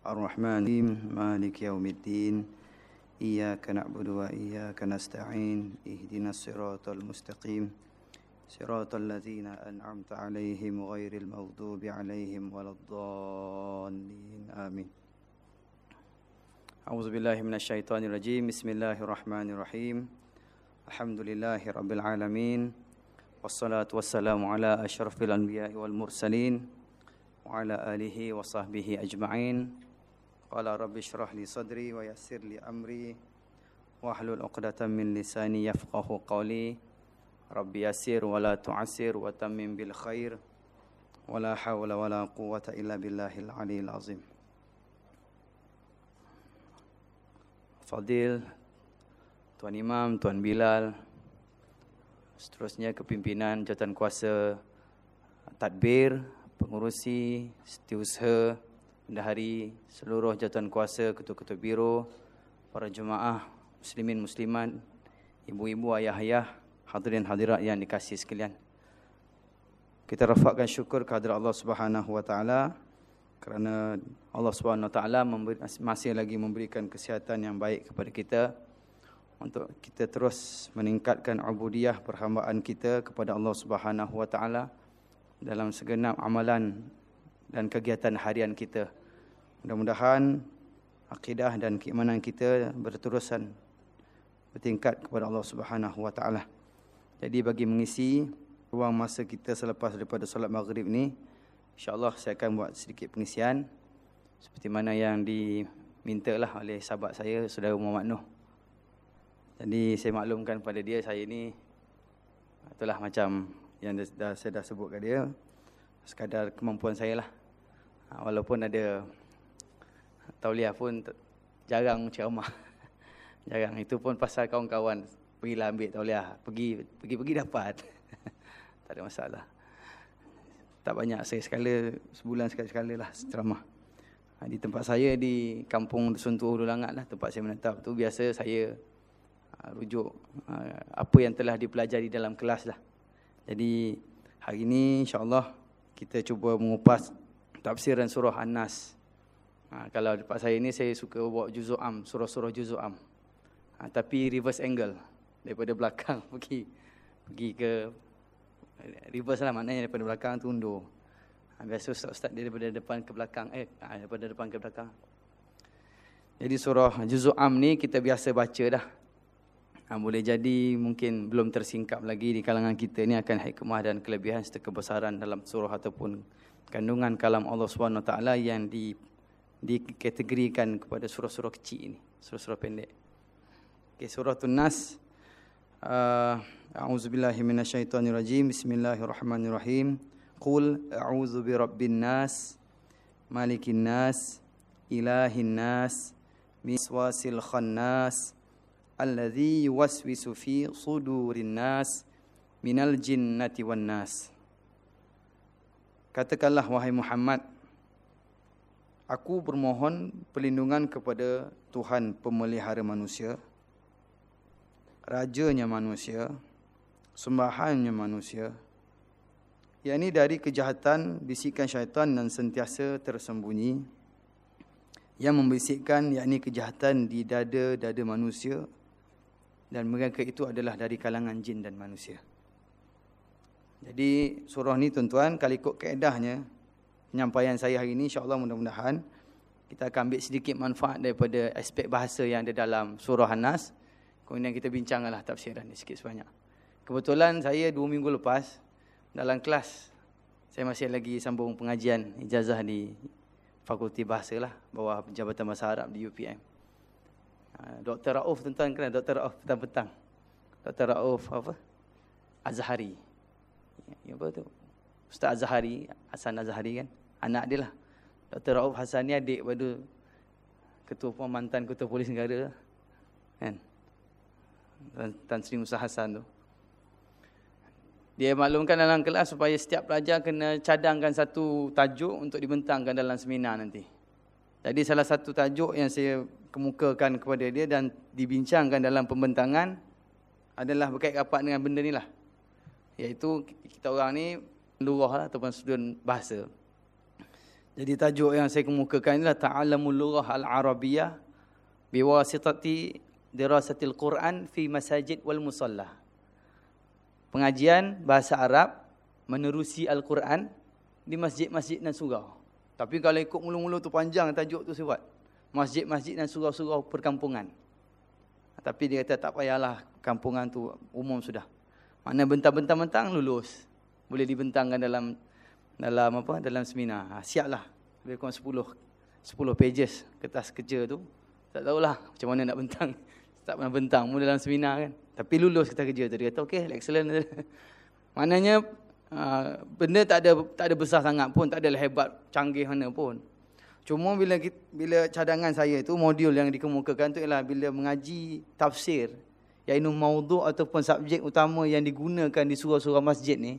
الرحمن الرحيم مالك يوم الدين إياك نعبد وإياك نستعين اهدنا الصراط المستقيم. صراط الذين أنعمت عليهم غير المغضوب عليهم ولا الضالين. آمين. أعوذ بالله من الشيطان الرجيم. بسم الله الرحمن الرحيم. الحمد لله رب العالمين والصلاة والسلام على أشرف الأنبياء والمرسلين وعلى آله وصحبه أجمعين. Qala rabbi syrah li sadri wa yassir li amri. Wa ahlul uqdatan min lisani yafqahu qawli. Rabbi yassir wa la tu'asir wa tammim bil khair. Wa la hawla wa la quwata illa billahil alil azim. Fadil, Tuan Imam, Tuan Bilal Seterusnya kepimpinan jawatan kuasa Tadbir, pengurusi, setiausaha bendahari, seluruh jawatan kuasa, ketua-ketua biro, para jemaah, muslimin, muslimat, ibu-ibu, ayah-ayah, hadirin hadirat yang dikasih sekalian. Kita rafakkan syukur kehadirat Allah Subhanahu wa taala kerana Allah Subhanahu Wa Taala masih lagi memberikan kesihatan yang baik kepada kita untuk kita terus meningkatkan ubudiyah perhambaan kita kepada Allah Subhanahu Wa Taala dalam segenap amalan dan kegiatan harian kita. Mudah-mudahan akidah dan keimanan kita berterusan bertingkat kepada Allah Subhanahu Taala. Jadi bagi mengisi ruang masa kita selepas daripada solat maghrib ni, InsyaAllah saya akan buat sedikit pengisian Seperti mana yang diminta lah oleh sahabat saya, Saudara Muhammad Noh Jadi saya maklumkan pada dia, saya ni Itulah macam yang dah, saya dah sebut kat dia Sekadar kemampuan saya lah ha, Walaupun ada Tauliah pun jarang ceramah Jarang, itu pun pasal kawan-kawan Pergilah ambil tauliah, pergi pergi-pergi dapat Tak ada masalah tak banyak saya sekala sebulan sekali-sekala lah ceramah. Ha, di tempat saya di kampung Dusun Tua Hulu Langat lah tempat saya menetap tu biasa saya ha, rujuk ha, apa yang telah dipelajari dalam kelas lah. Jadi hari ini insyaAllah kita cuba mengupas tafsiran surah An-Nas. Ha, kalau tempat saya ini saya suka bawa juzuk am, surah-surah juzuk am. Ha, tapi reverse angle daripada belakang pergi pergi ke reverse lah maknanya daripada belakang tu undur. Ha, biasa ustaz-ustaz dia daripada depan ke belakang. Eh, ha, daripada depan ke belakang. Jadi surah Juzuk Am ni kita biasa baca dah. Ha, boleh jadi mungkin belum tersingkap lagi di kalangan kita ni akan hikmah dan kelebihan serta kebesaran dalam surah ataupun kandungan kalam Allah SWT yang di dikategorikan kepada surah-surah kecil ini, surah-surah pendek. Okey, surah Tunas. Uh, a'udzu billahi minasyaitonir rajim. Bismillahirrahmanirrahim. Qul a'udzu bi al Nas, malikin nas, ilahin nas, miswasil khannas, alladzi yuwaswisu fi sudurin nas minal jinnati wan nas. Katakanlah wahai Muhammad, Aku bermohon perlindungan kepada Tuhan pemelihara manusia Rajanya manusia sembahannya manusia. Yakni dari kejahatan bisikan syaitan dan sentiasa tersembunyi. Yang membisikkan yakni kejahatan di dada-dada manusia. Dan mereka itu adalah dari kalangan jin dan manusia. Jadi surah ni tuan-tuan kalau ikut kaedahnya penyampaian saya hari ini insya-Allah mudah-mudahan kita akan ambil sedikit manfaat daripada aspek bahasa yang ada dalam surah An-Nas. Kemudian kita bincanglah tafsiran ni sikit sebanyak. Kebetulan saya dua minggu lepas dalam kelas saya masih lagi sambung pengajian ijazah di Fakulti Bahasa lah bawah Jabatan Bahasa Arab di UPM. Ha, Dr. Rauf tuan-tuan kenal Dr. Rauf petang-petang. Dr. Rauf apa? Azhari. Ya, apa tu? Ustaz Azhari, Hasan Azhari kan? Anak dia lah. Dr. Rauf Hasan ni adik pada ketua mantan ketua polis negara kan? Tan Sri Musa Hasan tu. Dia maklumkan dalam kelas supaya setiap pelajar kena cadangkan satu tajuk untuk dibentangkan dalam seminar nanti. Jadi salah satu tajuk yang saya kemukakan kepada dia dan dibincangkan dalam pembentangan adalah berkait rapat dengan benda ni lah. Iaitu kita orang ni luah lah ataupun student bahasa. Jadi tajuk yang saya kemukakan adalah Ta'alamul Lughah Al-Arabiyah biwasitati dirasatil Quran fi masajid wal musalla. Pengajian bahasa Arab menerusi Al-Quran di masjid-masjid dan surau. Tapi kalau ikut mulu-mulu tu panjang tajuk tu sebab masjid-masjid dan surau-surau perkampungan. Tapi dia kata tak payahlah kampungan tu umum sudah. Mana bentang-bentang-bentang lulus. Boleh dibentangkan dalam dalam apa dalam seminar. Ha, siaplah. Lebih kurang 10 10 pages kertas kerja tu. Tak tahulah macam mana nak bentang. Tak pernah bentang pun dalam seminar kan. Tapi lulus kertas kerja tu. Dia kata okey, excellent. Maknanya uh, benda tak ada tak ada besar sangat pun, tak ada hebat, canggih mana pun. Cuma bila bila cadangan saya tu modul yang dikemukakan tu ialah bila mengaji tafsir iaitu maudhu ataupun subjek utama yang digunakan di surah-surah masjid ni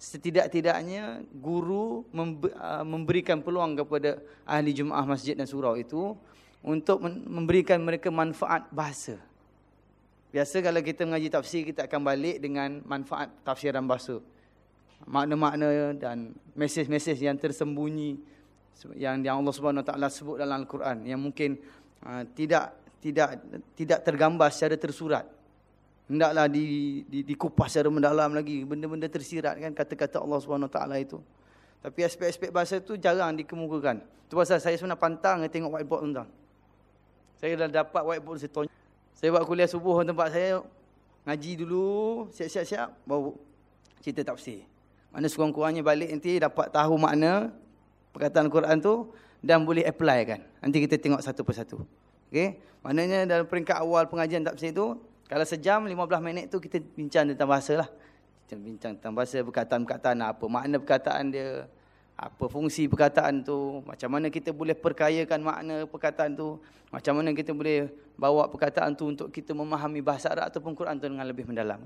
setidak-tidaknya guru ah, memberikan peluang kepada ahli jemaah masjid dan surau itu untuk memberikan mereka manfaat bahasa. Biasa kalau kita mengaji tafsir kita akan balik dengan manfaat tafsiran bahasa. Makna-makna dan mesej-mesej yang tersembunyi yang yang Allah Subhanahu taala sebut dalam Al-Quran yang mungkin uh, tidak tidak tidak tergambar secara tersurat hendaklah di, di, dikupas secara mendalam lagi. Benda-benda tersirat kan kata-kata Allah taala itu. Tapi aspek-aspek bahasa itu jarang dikemukakan. Tu pasal saya sebenarnya pantang tengok whiteboard tuan saya dah dapat whiteboard saya tanya saya buat kuliah subuh tempat saya ngaji dulu siap-siap baru cerita tafsir. Mana sekurang-kurangnya balik nanti dapat tahu makna perkataan Quran tu dan boleh apply kan. Nanti kita tengok satu persatu. Okey? Maknanya dalam peringkat awal pengajian tafsir itu kalau sejam, 15 minit tu kita bincang tentang bahasa lah. Kita bincang tentang bahasa, perkataan-perkataan apa, makna perkataan dia, apa fungsi perkataan tu, macam mana kita boleh perkayakan makna perkataan tu, macam mana kita boleh bawa perkataan tu untuk kita memahami bahasa Arab ataupun Quran tu dengan lebih mendalam.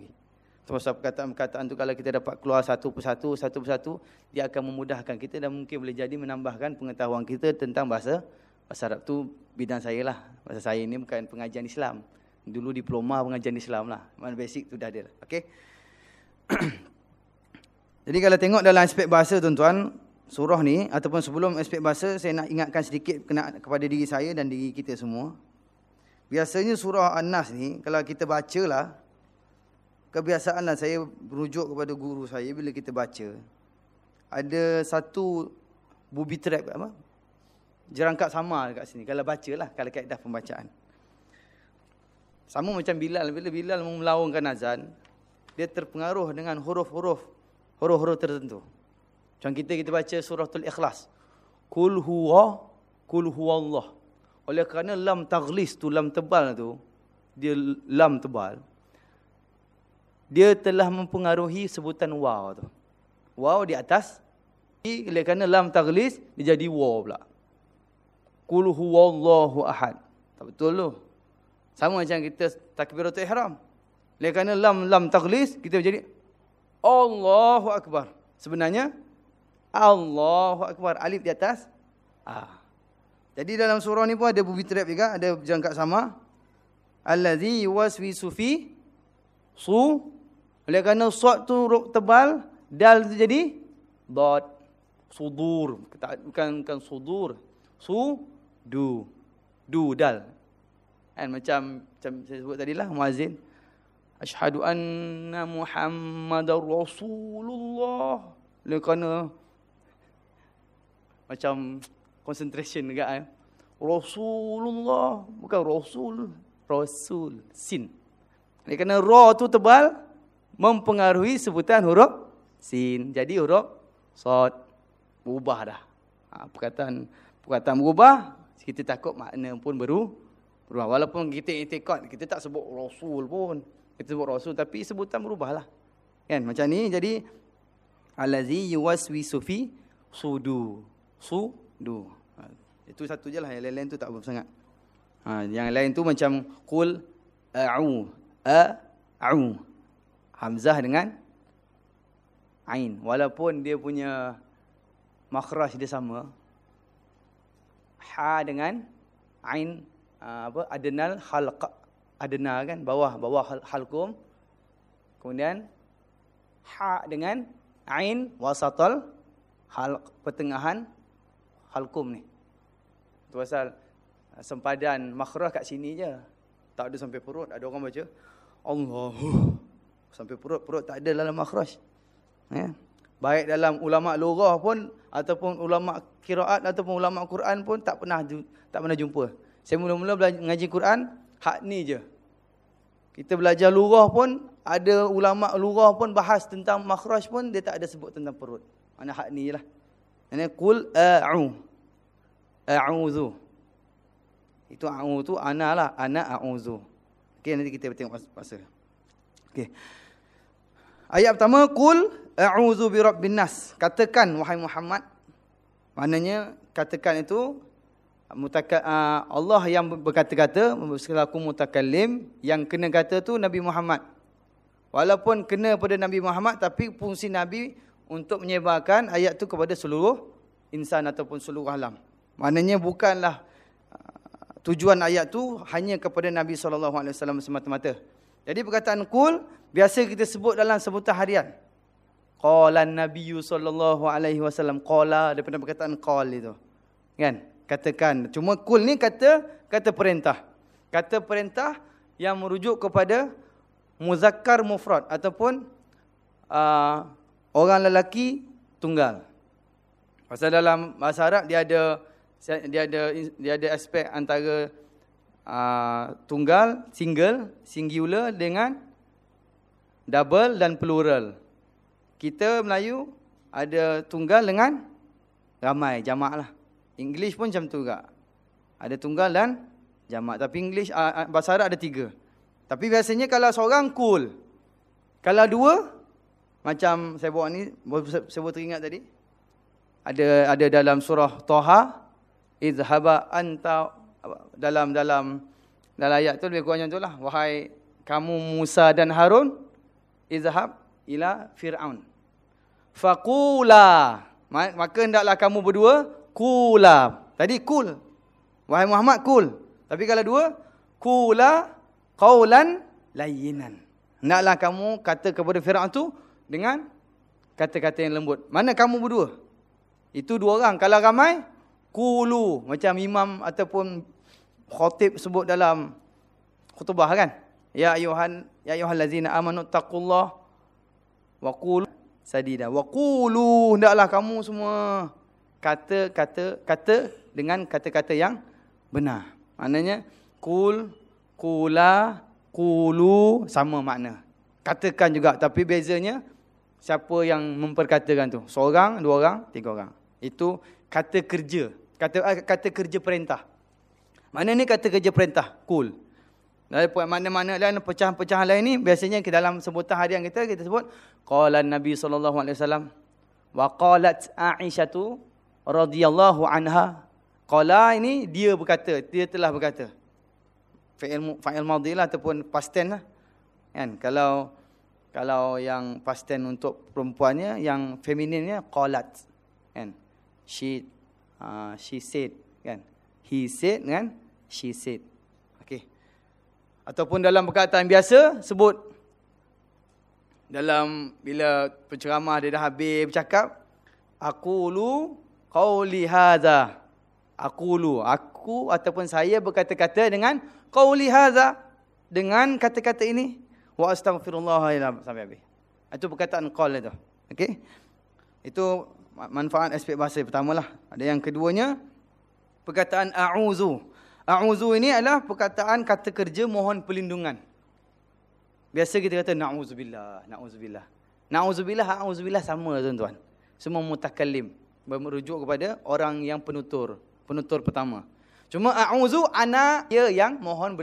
Sebab perkataan-perkataan tu kalau kita dapat keluar satu persatu, satu persatu, dia akan memudahkan kita dan mungkin boleh jadi menambahkan pengetahuan kita tentang bahasa bahasa Arab tu bidang saya lah. Bahasa saya ni bukan pengajian Islam. Dulu diploma pengajian Islam lah. Mana basic tu dah ada. Okay. Jadi kalau tengok dalam aspek bahasa tuan-tuan, surah ni ataupun sebelum aspek bahasa, saya nak ingatkan sedikit kepada diri saya dan diri kita semua. Biasanya surah An-Nas ni, kalau kita baca lah, kebiasaan lah saya berujuk kepada guru saya bila kita baca. Ada satu booby trap apa? Jerangkap sama dekat sini. Kalau baca lah, kalau kaedah pembacaan. Sama macam Bilal. Bila Bilal melaungkan azan, dia terpengaruh dengan huruf-huruf. Huruf-huruf tertentu. Macam kita kita baca suratul ikhlas. Kul huwa, kul huwa Allah. Oleh kerana lam taglis tu, lam tebal tu, dia lam tebal. Dia telah mempengaruhi sebutan waw tu. Waw di atas. Oleh kerana lam taglis, dia jadi waw pula. Kul huwa Allahu ahad. Tak betul tu. Sama macam kita takbiratul ihram. Oleh kerana lam lam taghlis kita jadi Allahu akbar. Sebenarnya Allahu akbar alif di atas ah. Jadi dalam surah ni pun ada bumi trap juga, ada jangka sama. Allazi yuwaswisu fi su oleh kerana sad tu tebal, dal tu jadi dot sudur. Bukan bukan sudur. Su du. Du dal. Kan macam macam saya sebut tadi lah muazin. Asyhadu anna Muhammadar Rasulullah. Oleh kerana macam concentration juga eh. Rasulullah bukan Rasul, Rasul sin. Oleh kerana ra tu tebal mempengaruhi sebutan huruf sin. Jadi huruf sad berubah dah. Ha, perkataan perkataan berubah, kita takut makna pun baru berubah. Walaupun kita itikad, kita tak sebut Rasul pun. Kita sebut Rasul, tapi sebutan berubahlah. Kan? Macam ni, jadi, Alazi yuwaswisu fi sudu. Sudu. Ha, itu satu je lah, yang lain-lain tu tak apa sangat. Ha, yang lain tu macam, Qul a'u. A'u. Hamzah dengan Ain. Walaupun dia punya makhraj dia sama. Ha dengan Ain apa adnal halq adna kan bawah bawah halqum kemudian ha dengan ain wasatal halq pertengahan halkum ni. Itu pasal uh, sempadan makhraj kat sini je. Tak ada sampai perut. Ada orang baca Allahu sampai perut perut tak ada dalam makhraj. Ya. Baik dalam ulama lugah pun ataupun ulama kiraat ataupun ulama Quran pun tak pernah tak pernah jumpa. Saya mula-mula belajar ngaji Quran hak ni je. Kita belajar lugah pun ada ulama lugah pun bahas tentang makhraj pun dia tak ada sebut tentang perut. Mana hak ni lah. Ini kul a'u. A'udzu. Itu a'u tu ana lah, ana a'udzu. Okey nanti kita tengok masa. Okey. Ayat pertama kul a'udzu birabbin nas. Katakan wahai Muhammad. Maknanya katakan itu mutaka, uh, Allah yang berkata-kata selaku mutakallim yang kena kata tu Nabi Muhammad. Walaupun kena pada Nabi Muhammad tapi fungsi Nabi untuk menyebarkan ayat tu kepada seluruh insan ataupun seluruh alam. Maknanya bukanlah uh, tujuan ayat tu hanya kepada Nabi SAW semata-mata. Jadi perkataan kul biasa kita sebut dalam sebutan harian. Qala Nabi sallallahu alaihi wasallam qala daripada perkataan qal itu. Kan? Katakan. Cuma kul ni kata kata perintah. Kata perintah yang merujuk kepada muzakkar mufrad ataupun uh, orang lelaki tunggal. Pasal dalam bahasa Arab dia ada dia ada dia ada aspek antara uh, tunggal, single, singular dengan double dan plural. Kita Melayu ada tunggal dengan ramai, jamak lah. English pun macam tu juga. Ada tunggal dan jamak. Tapi English uh, bahasa Arab ada tiga. Tapi biasanya kalau seorang cool. Kalau dua, macam saya bawa ni, saya bawa teringat tadi. Ada ada dalam surah Toha. Izhaba anta dalam dalam dalam ayat tu lebih kurang macam itulah. Wahai kamu Musa dan Harun, izhab ila Fir'aun. Faqula. Maka hendaklah kamu berdua kula. Tadi kul. Wahai Muhammad kul. Tapi kalau dua, kula qaulan layyinan. Hendaklah kamu kata kepada Firaun tu dengan kata-kata yang lembut. Mana kamu berdua? Itu dua orang. Kalau ramai, kulu macam imam ataupun khatib sebut dalam khutbah kan? Ya ayuhan ya ayyuhallazina amanu taqullah wa qulu sadida. Wa qulu hendaklah kamu semua kata kata dengan kata-kata yang benar. Maknanya kul Kula, kulu sama makna. Katakan juga tapi bezanya siapa yang memperkatakan tu? Seorang, dua orang, tiga orang. Itu kata kerja. Kata ah, kata kerja perintah. Mana ni kata kerja perintah? Kul. Dan mana-mana lain pecahan-pecahan lain ni biasanya ke dalam sebutan harian kita kita sebut qala Nabi sallallahu alaihi wasallam wa qalat Aisyah radhiyallahu anha qala ini dia berkata dia telah berkata fa'il fa'il madhi lah ataupun past tense lah. Kan? Kalau kalau yang past tense untuk perempuannya, yang femininnya qalat. Kan? She uh, she said kan. He said kan? She said. Okey. Ataupun dalam perkataan biasa sebut dalam bila penceramah dia dah habis bercakap aku lu qauli hadza aku lu aku ataupun saya berkata-kata dengan qauli hadza dengan kata-kata ini wa astaghfirullah sampai habis. Itu perkataan qaul itu. Okey. Itu manfaat aspek bahasa pertamalah. Ada yang keduanya perkataan a'uzu. A'uzu ini adalah perkataan kata kerja mohon perlindungan. Biasa kita kata na'udzubillah, na'udzubillah. Na'udzubillah, a'udzubillah sama tuan-tuan. Semua mutakallim merujuk kepada orang yang penutur, penutur pertama. Cuma a'udzu ana ya yang mohon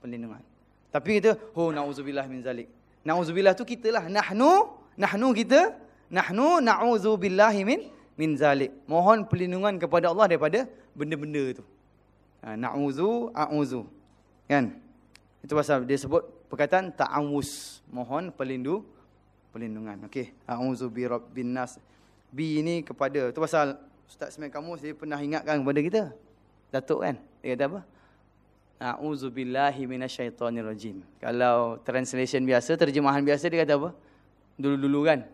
perlindungan. Tapi kita, oh na'udzubillah min zalik. Na'udzubillah tu kita lah. Nahnu, nahnu kita, nahnu na'udzubillah min min zalik. Mohon perlindungan kepada Allah daripada benda-benda tu. Ha, na'udzu, a'udzu. Kan? Itu pasal dia sebut perkataan ta'awuz. Mohon perlindu, perlindungan. Okey. A'udzu bi rabbin nas. Bi ini kepada. Itu pasal Ustaz Semai kamu saya pernah ingatkan kepada kita. Datuk kan? Dia kata apa? A'udzubillahi minasyaitonirrajim. Kalau translation biasa, terjemahan biasa dia kata apa? Dulu-dulu kan?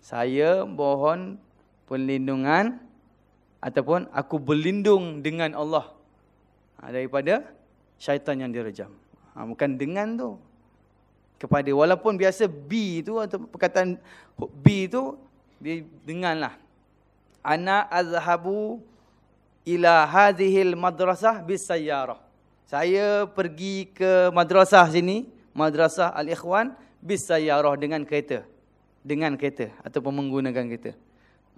Saya mohon perlindungan ataupun aku berlindung dengan Allah ha, daripada syaitan yang direjam. Ha, bukan dengan tu. Kepada walaupun biasa B tu atau perkataan B tu dia denganlah. Ana azhabu ila hadhil madrasah bis sayyarah. Saya pergi ke madrasah sini, madrasah al-ikhwan bis sayyarah dengan kereta. Dengan kereta ataupun menggunakan kereta.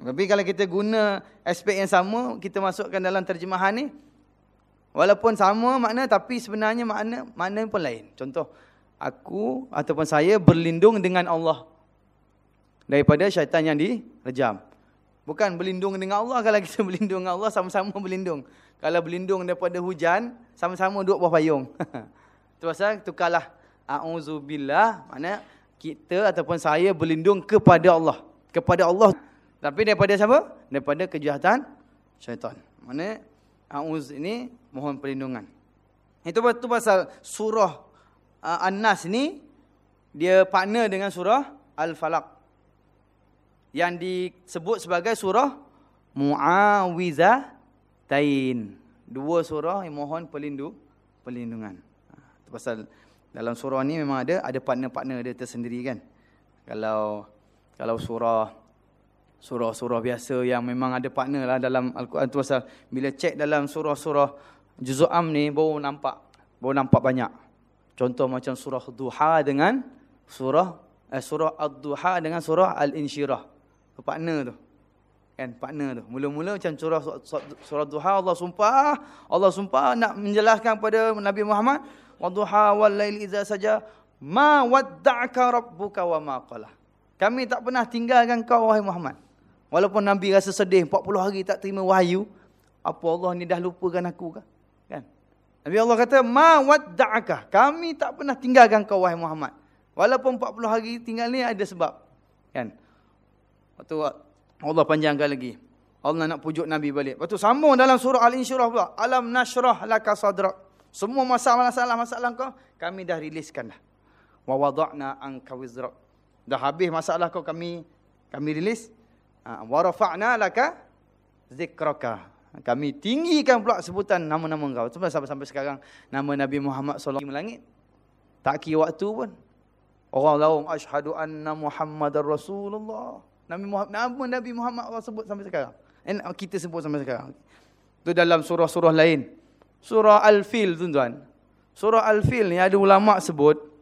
Tapi kalau kita guna aspek yang sama, kita masukkan dalam terjemahan ni, walaupun sama makna tapi sebenarnya makna makna pun lain. Contoh, aku ataupun saya berlindung dengan Allah daripada syaitan yang direjam. Bukan berlindung dengan Allah kalau kita berlindung dengan Allah sama-sama berlindung. Kalau berlindung daripada hujan, sama-sama duduk bawah payung. Pasal tukarlah a'udzubillah, makna kita ataupun saya berlindung kepada Allah. Kepada Allah. Tapi daripada siapa? Daripada kejahatan syaitan. Mana a'uz ini mohon perlindungan. Itu betul pasal surah uh, An-Nas ni dia partner dengan surah Al-Falaq. Yang disebut sebagai surah Muawizatain. Dua surah yang mohon perlindung, perlindungan. Itu pasal dalam surah ni memang ada ada partner-partner dia tersendiri kan. Kalau kalau surah surah-surah biasa yang memang ada partner lah dalam Al-Quran tu pasal bila cek dalam surah-surah juzuk am ni baru nampak baru nampak banyak contoh macam surah duha dengan surah eh, surah ad-duha dengan surah al-insyirah partner tu kan partner tu mula-mula macam surah surah duha Allah sumpah Allah sumpah nak menjelaskan kepada Nabi Muhammad wadduha wal lail idza saja ma wadda'aka rabbuka wa ma qala kami tak pernah tinggalkan kau wahai Muhammad Walaupun Nabi rasa sedih 40 hari tak terima wahyu, apa Allah ni dah lupakan aku ke? Kan? Nabi Allah kata, "Ma wadda'aka." Kami tak pernah tinggalkan kau wahai Muhammad. Walaupun 40 hari tinggal ni ada sebab. Kan? Waktu Allah panjangkan lagi. Allah nak pujuk Nabi balik. Waktu sambung dalam surah Al-Insyirah pula, "Alam nashrah laka sadrak." Semua masalah-masalah kau kami dah riliskan dah. Wa wada'na anka wizrak. Dah habis masalah kau kami kami rilis. Ha, wa rafa'na laka zikraka. Kami tinggikan pula sebutan nama-nama kau. Sampai, sampai sampai sekarang nama Nabi Muhammad alaihi wasallam tak kira waktu pun. Orang lain asyhadu anna Muhammadar Rasulullah. Nabi Muhammad nama Nabi Muhammad Allah sebut sampai sekarang. And kita sebut sampai sekarang. Itu dalam surah-surah lain. Surah Al-Fil tuan-tuan. Surah Al-Fil ni ada ulama sebut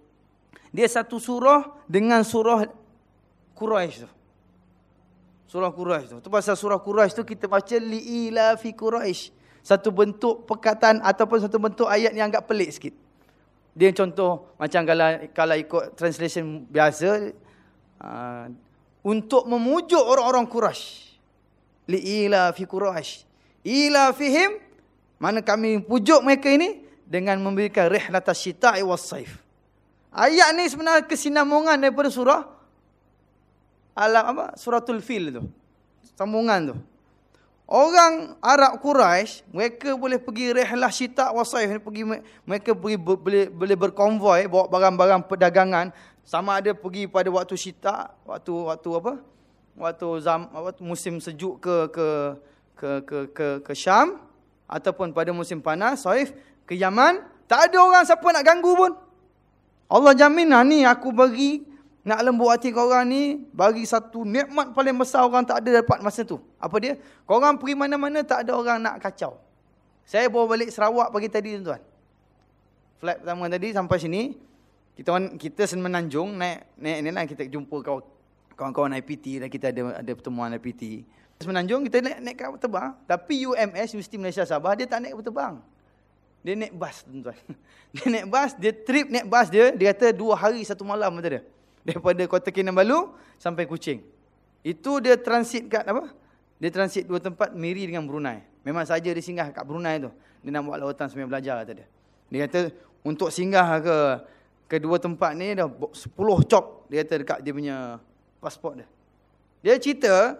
dia satu surah dengan surah Quraisy tu. Surah Quraisy tu. Tu pasal surah Quraisy tu kita baca liila fi Quraisy. Satu bentuk perkataan ataupun satu bentuk ayat yang agak pelik sikit. Dia contoh macam kalau kalau ikut translation biasa uh, untuk memujuk orang-orang Quraisy. Liila fi Quraisy. Ila fihim mana kami pujuk mereka ini dengan memberikan rihlatas syita'i was saif. Ayat ni sebenarnya kesinambungan daripada surah alam apa suratul fil tu. Sambungan tu. Orang Arab Quraisy, mereka boleh pergi rihlah syita wasaif pergi mereka pergi boleh boleh berkonvoi bawa barang-barang perdagangan sama ada pergi pada waktu syita, waktu waktu apa? Waktu zam waktu musim sejuk ke ke ke ke ke, ke Syam ataupun pada musim panas Saif ke Yaman, tak ada orang siapa nak ganggu pun. Allah jamin ni aku bagi nak lembut hati korang ni, bagi satu nikmat paling besar orang tak ada dapat masa tu. Apa dia? Korang pergi mana-mana tak ada orang nak kacau. Saya bawa balik Sarawak pagi tadi tuan-tuan. Flight pertama tadi sampai sini, kita kita semenanjung naik naik ni lah kita jumpa kawan-kawan IPT dan kita ada ada pertemuan IPT. Semenanjung kita naik naik kapal terbang, tapi UMS Universiti Malaysia Sabah dia tak naik kapal terbang. Dia naik bas tuan-tuan. Dia naik bas, dia trip naik bas dia, dia kata dua hari satu malam kata dia. Daripada Kota Kinabalu sampai Kuching. Itu dia transit kat apa? Dia transit dua tempat miri dengan Brunei. Memang saja dia singgah kat Brunei tu. Dia nak buat lautan sambil belajar kata dia. Dia kata untuk singgah ke kedua tempat ni dah 10 cop dia kata dekat dia punya pasport dia. Dia cerita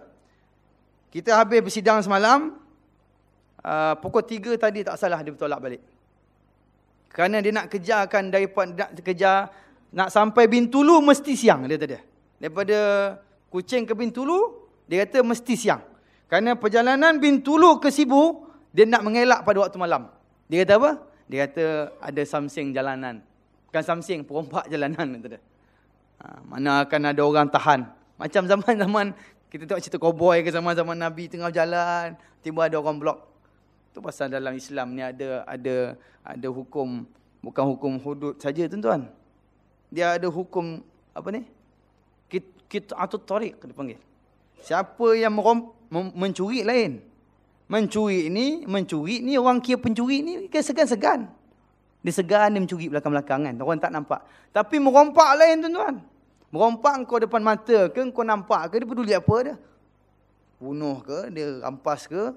kita habis bersidang semalam uh, pukul 3 tadi tak salah dia bertolak balik. Kerana dia nak kejarkan daripada nak kejar nak sampai Bintulu mesti siang dia kata dia. Daripada Kuching ke Bintulu dia kata mesti siang. Kerana perjalanan bin Tulu ke Sibu, dia nak mengelak pada waktu malam. Dia kata apa? Dia kata ada samsing jalanan. Bukan samsing, perompak jalanan. Ha, mana akan ada orang tahan. Macam zaman-zaman kita tengok cerita koboi ke zaman-zaman Nabi tengah jalan. Tiba ada orang blok. Itu pasal dalam Islam ni ada ada ada hukum. Bukan hukum hudud saja tuan-tuan. Dia ada hukum apa ni? Kita atau tarik dia panggil. Siapa yang merom, mencuri lain. Mencuri ni, mencuri ni orang kira pencuri ni segan-segan. Dia segan dia mencuri belakang-belakang kan. Orang tak nampak. Tapi merompak lain tuan-tuan. Merompak kau depan mata ke, kau nampak ke, dia peduli apa dia. Bunuh ke, dia rampas ke.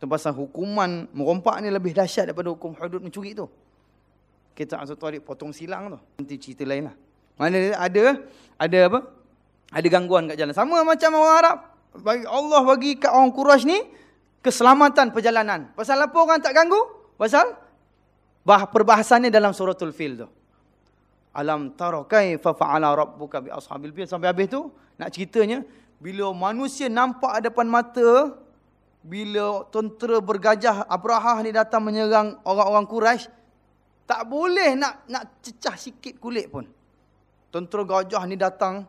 Itu pasal hukuman merompak ni lebih dahsyat daripada hukum hudud mencuri tu. Kita asal tarik potong silang tu. Nanti cerita lain lah. Mana ada, ada apa? Ada gangguan kat jalan. Sama macam orang Arab. Bagi Allah bagi kat orang Quraisy ni, keselamatan perjalanan. Pasal apa orang tak ganggu? Pasal bah perbahasannya dalam suratul fil tu. Alam tara kaifa fa'ala rabbuka bi ashabil fil sampai habis tu nak ceritanya bila manusia nampak depan mata bila tentera bergajah Abraha ni datang menyerang orang-orang Quraisy tak boleh nak nak cecah sikit kulit pun. Tentera gajah ni datang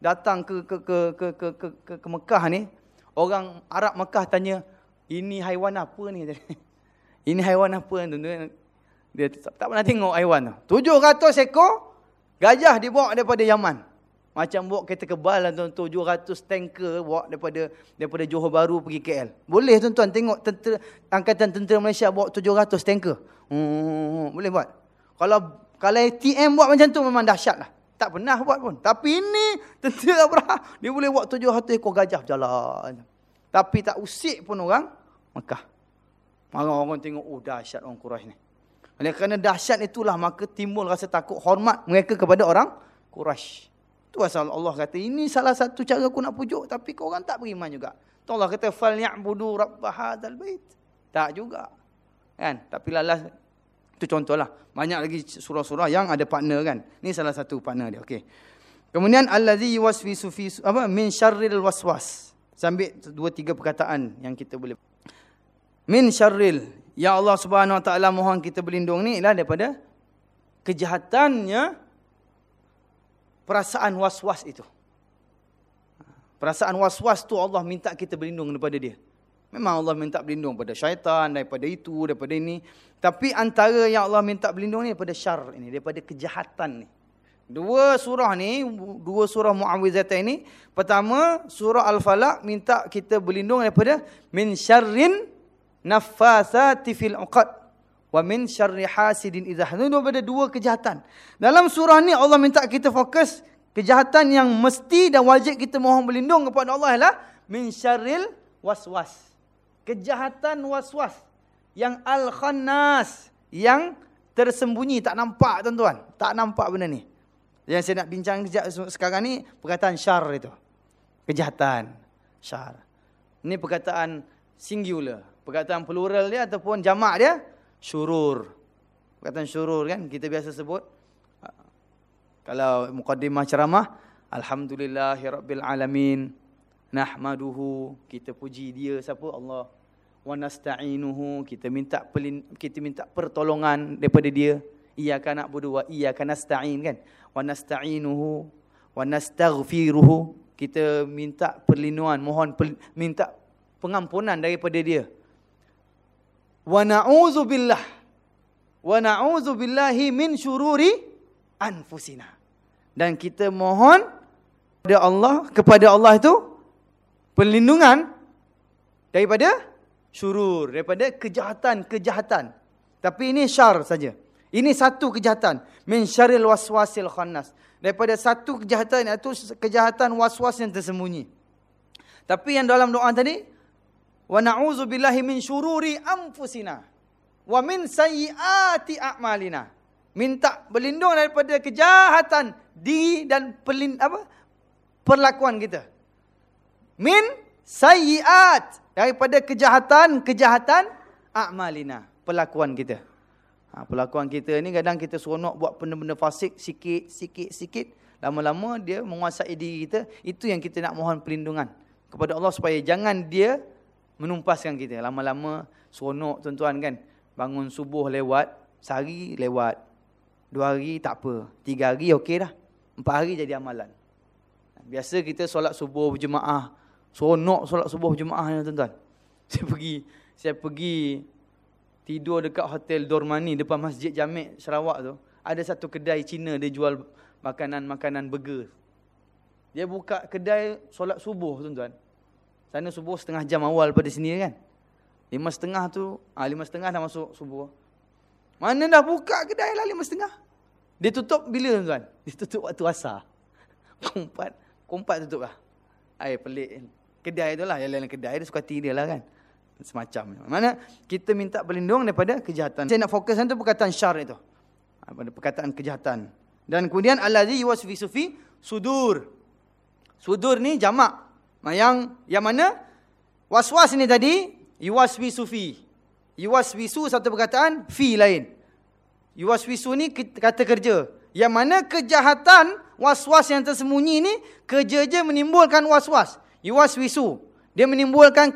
datang ke ke ke ke ke ke, ke, ke Mekah ni orang Arab Mekah tanya ini haiwan apa ni ini haiwan apa tuan-tuan dia tak, pernah tengok haiwan tu. 700 ekor gajah dibawa daripada Yaman. Macam bawa kereta kebal lah tuan-tuan. 700 tanker bawa daripada daripada Johor Baru pergi KL. Boleh tuan-tuan tengok tentera, angkatan tentera Malaysia bawa 700 tanker. Hmm, boleh buat. Kalau kalau ATM buat macam tu memang dahsyat lah. Tak pernah buat pun. Tapi ini tentera Abraham. Dia boleh buat 700 ekor gajah berjalan. Tapi tak usik pun orang Mekah. Marah orang tengok, oh dahsyat orang Quraisy ni. Oleh kerana dahsyat itulah maka timbul rasa takut hormat mereka kepada orang Quraisy. Itu asal Allah kata ini salah satu cara aku nak pujuk tapi kau orang tak beriman juga. Tu Allah kata fal ya'budu rabb hadzal bait. Tak juga. Kan? Tapi lalas itu contohlah. Banyak lagi surah-surah yang ada partner kan. Ini salah satu partner dia. Okey. Kemudian allazi yuwaswisu fi apa min syarril waswas. Sambil dua tiga perkataan yang kita boleh min syarril Ya Allah Subhanahu Wa Taala mohon kita berlindung ni ialah daripada kejahatannya perasaan was-was itu. Perasaan was-was tu Allah minta kita berlindung daripada dia. Memang Allah minta berlindung daripada syaitan, daripada itu, daripada ini. Tapi antara yang Allah minta berlindung ni daripada syar ini, daripada kejahatan ni. Dua surah ni, dua surah Muawwizatayn ini. Pertama, surah Al-Falaq minta kita berlindung daripada min syarrin naffasati fil uqad wa min syarri hasidin idza hasad. Ada dua kejahatan. Dalam surah ni Allah minta kita fokus kejahatan yang mesti dan wajib kita mohon berlindung kepada Allah ialah min syarril waswas. Kejahatan waswas yang al-khannas yang tersembunyi tak nampak tuan-tuan. Tak nampak benda ni. Yang saya nak bincang kejap sekarang ni perkataan syar itu. Kejahatan syar. Ini perkataan singular perkataan plural dia ataupun jamak dia syurur. Perkataan syurur kan kita biasa sebut. Kalau mukadimah ceramah alhamdulillahirabbil alamin nahmaduhu kita puji dia siapa? Allah. Wa nasta'inuhu kita minta pelin, kita minta pertolongan daripada dia. Iyyaka na'budu wa iyyaka nasta'in kan? Wa nasta'inuhu wa nastaghfiruhu kita minta perlindungan mohon per, minta pengampunan daripada dia wa na'udzu billah. Wa na'udzu billahi min syururi anfusina. Dan kita mohon kepada Allah kepada Allah itu perlindungan daripada syurur daripada kejahatan-kejahatan. Tapi ini syar saja. Ini satu kejahatan. Min syarril waswasil khannas. Daripada satu kejahatan iaitu kejahatan waswas yang tersembunyi. Tapi yang dalam doa tadi Wa na'udzu billahi min syururi anfusina wa min sayyiati a'malina. Minta berlindung daripada kejahatan diri dan pelin, apa? perlakuan kita. Min sayyiat daripada kejahatan-kejahatan a'malina, perlakuan kita. Ha, perlakuan kita ni kadang kita seronok buat benda-benda fasik sikit, sikit, sikit. Lama-lama dia menguasai diri kita. Itu yang kita nak mohon perlindungan kepada Allah supaya jangan dia menumpaskan kita. Lama-lama seronok tuan-tuan kan. Bangun subuh lewat, sehari lewat. Dua hari tak apa. Tiga hari okey dah. Empat hari jadi amalan. Biasa kita solat subuh berjemaah. Seronok solat subuh berjemaah ni tuan-tuan. Saya pergi, saya pergi tidur dekat hotel Dormani depan Masjid Jamik Sarawak tu. Ada satu kedai Cina dia jual makanan-makanan burger. Dia buka kedai solat subuh tuan-tuan. Sana subuh setengah jam awal pada sini kan. Lima setengah tu, ah lima setengah dah masuk subuh. Mana dah buka kedai lah lima setengah. Dia tutup bila tuan-tuan? Dia tutup waktu asar. Kumpat, kumpat tutup lah. Ay, pelik. Kedai tu lah, yang lain kedai dia suka dia lah kan. Semacam. Mana kita minta berlindung daripada kejahatan. Saya nak fokus tu perkataan syar itu. Ah, pada perkataan kejahatan. Dan kemudian, Allazi yuwasfi sufi sudur. Sudur ni jamak. Yang yang mana? Was-was ni tadi yuwaswisu fi. Yuwaswisu satu perkataan, fi lain. Yuwaswisu ni kata kerja. Yang mana kejahatan was-was yang tersembunyi ni kerja je menimbulkan was-was. Yuwaswisu. Dia menimbulkan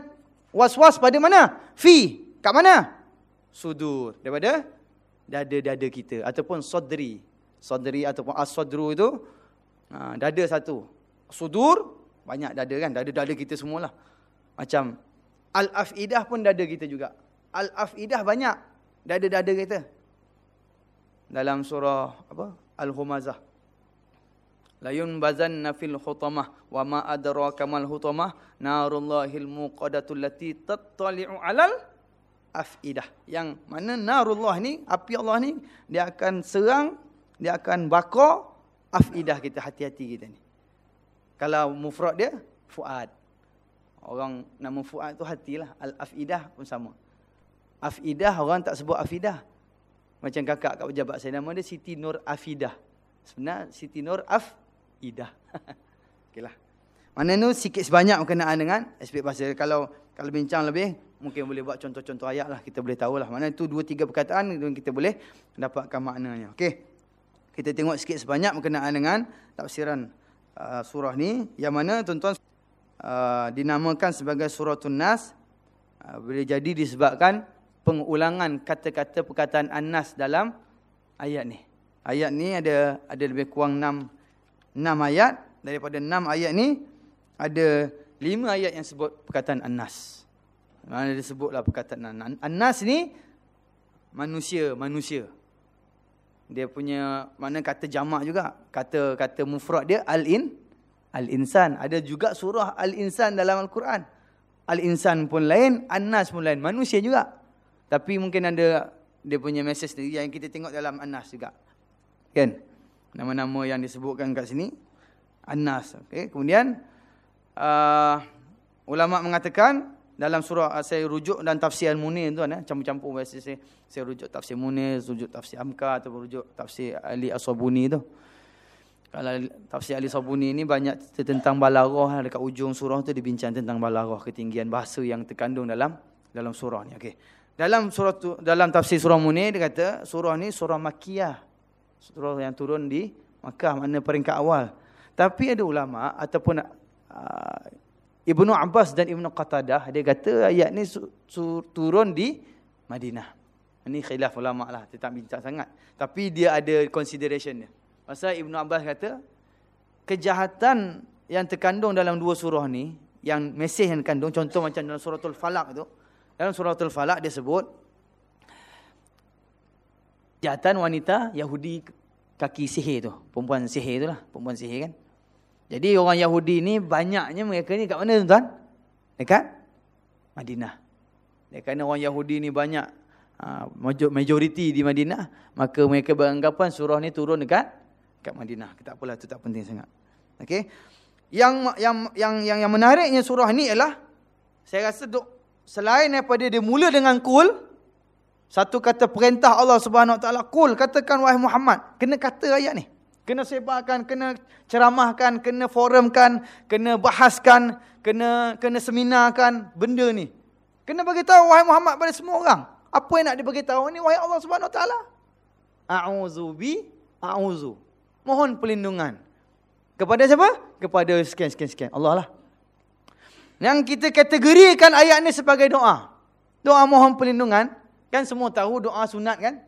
was-was pada mana? Fi. Kat mana? Sudur. Daripada dada-dada kita ataupun sodri. Sodri ataupun as-sodru itu dada satu. Sudur banyak dada kan, dada-dada kita semualah. Macam Al-Afidah pun dada kita juga. Al-Afidah banyak dada-dada kita. Dalam surah apa? Al-Humazah. La yunbazanna fil hutamah wa ma adraka mal hutamah narullahil muqadatul lati tattali'u 'alal afidah. Yang mana narullah ni, api Allah ni dia akan serang, dia akan bakar afidah kita, hati-hati kita ni. Kalau mufrad dia, fuad. Orang nama fuad tu hatilah. Al-afidah pun sama. Afidah, orang tak sebut afidah. Macam kakak kat pejabat saya, nama dia Siti Nur Afidah. Sebenarnya Siti Nur Afidah. Okeylah. Mana tu sikit sebanyak berkenaan dengan aspek bahasa. Kalau kalau bincang lebih, mungkin boleh buat contoh-contoh ayat lah. Kita boleh tahu lah. Mana itu dua tiga perkataan kita boleh dapatkan maknanya. Okey. Kita tengok sikit sebanyak berkenaan dengan tafsiran Uh, surah ni yang mana tuan-tuan uh, dinamakan sebagai suratul nas uh, boleh jadi disebabkan pengulangan kata-kata perkataan an-nas dalam ayat ni. Ayat ni ada ada lebih kurang 6 6 ayat daripada 6 ayat ni ada 5 ayat yang sebut perkataan an-nas. Mana disebutlah perkataan. An-nas ni manusia, manusia dia punya mana kata jamak juga. Kata kata mufrad dia al in al insan ada juga surah al insan dalam al-Quran. Al insan pun lain an-nas pun lain. Manusia juga. Tapi mungkin ada dia punya message sendiri yang kita tengok dalam an-nas juga. Kan? Nama-nama yang disebutkan kat sini an-nas. Okey kemudian uh, ulama mengatakan dalam surah ah, saya rujuk dan tafsir Al-Munir tuan eh campur-campur biasa saya saya rujuk tafsir Munir, rujuk tafsir Amka atau rujuk tafsir Ali As-Sabuni tu. Kalau tafsir Ali Sabuni ni banyak tentang balarah dekat ujung surah tu dibincang tentang balarah ketinggian bahasa yang terkandung dalam dalam surah ni. Okey. Dalam surah tu, dalam tafsir surah Munir dia kata surah ni surah Makkiyah. Surah yang turun di Makkah mana peringkat awal. Tapi ada ulama ataupun uh, Ibnu Abbas dan Ibnu Qatadah dia kata ayat ni turun di Madinah. Ini khilaf ulama lah, tetap bincang sangat. Tapi dia ada consideration dia. Pasal Ibnu Abbas kata kejahatan yang terkandung dalam dua surah ni, yang mesej yang kandung contoh macam dalam suratul Falaq tu. Dalam suratul Falaq dia sebut kejahatan wanita Yahudi kaki sihir tu, perempuan sihir tu lah, perempuan sihir kan. Jadi orang Yahudi ni banyaknya mereka ni kat mana tuan-tuan? Dekat Madinah. Kerana orang Yahudi ni banyak ha, majoriti di Madinah, maka mereka beranggapan surah ni turun dekat dekat Madinah. Tak apalah itu tak penting sangat. Okey. Yang yang yang yang yang menariknya surah ni ialah saya rasa duk selain daripada dia mula dengan kul satu kata perintah Allah Subhanahu Wa Taala kul katakan wahai Muhammad kena kata ayat ni Kena sebarkan, kena ceramahkan, kena forumkan, kena bahaskan, kena kena seminarkan benda ni. Kena bagi tahu wahai Muhammad pada semua orang. Apa yang nak dibagi tahu ni wahai Allah Subhanahu Taala? A'udzu bi a'udzu. Mohon perlindungan. Kepada siapa? Kepada sekian sekian sekian. Allah lah. Yang kita kategorikan ayat ni sebagai doa. Doa mohon perlindungan. Kan semua tahu doa sunat kan?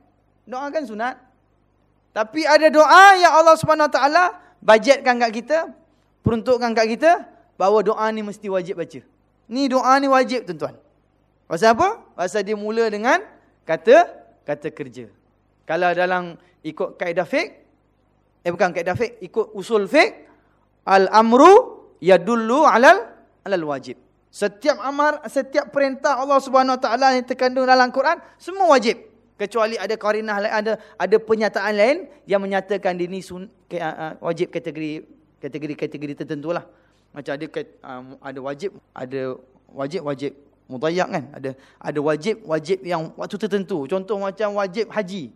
Doa kan sunat. Tapi ada doa yang Allah Subhanahu Wa Taala bajetkan kat kita, peruntukkan kat kita bahawa doa ni mesti wajib baca. Ni doa ni wajib tuan-tuan. Pasal apa? Pasal dia mula dengan kata kata kerja. Kalau dalam ikut kaedah fiqh, eh bukan kaedah fiqh, ikut usul fiqh, al-amru yadullu alal alal wajib. Setiap amar, setiap perintah Allah Subhanahu Wa Taala yang terkandung dalam Quran semua wajib. Kecuali ada qarinah lain, ada ada pernyataan lain yang menyatakan ini sun, ke, uh, wajib kategori kategori-kategori tertentu lah. Macam ada uh, ada wajib, ada wajib-wajib mudayyak kan? Ada ada wajib-wajib yang waktu tertentu. Contoh macam wajib haji.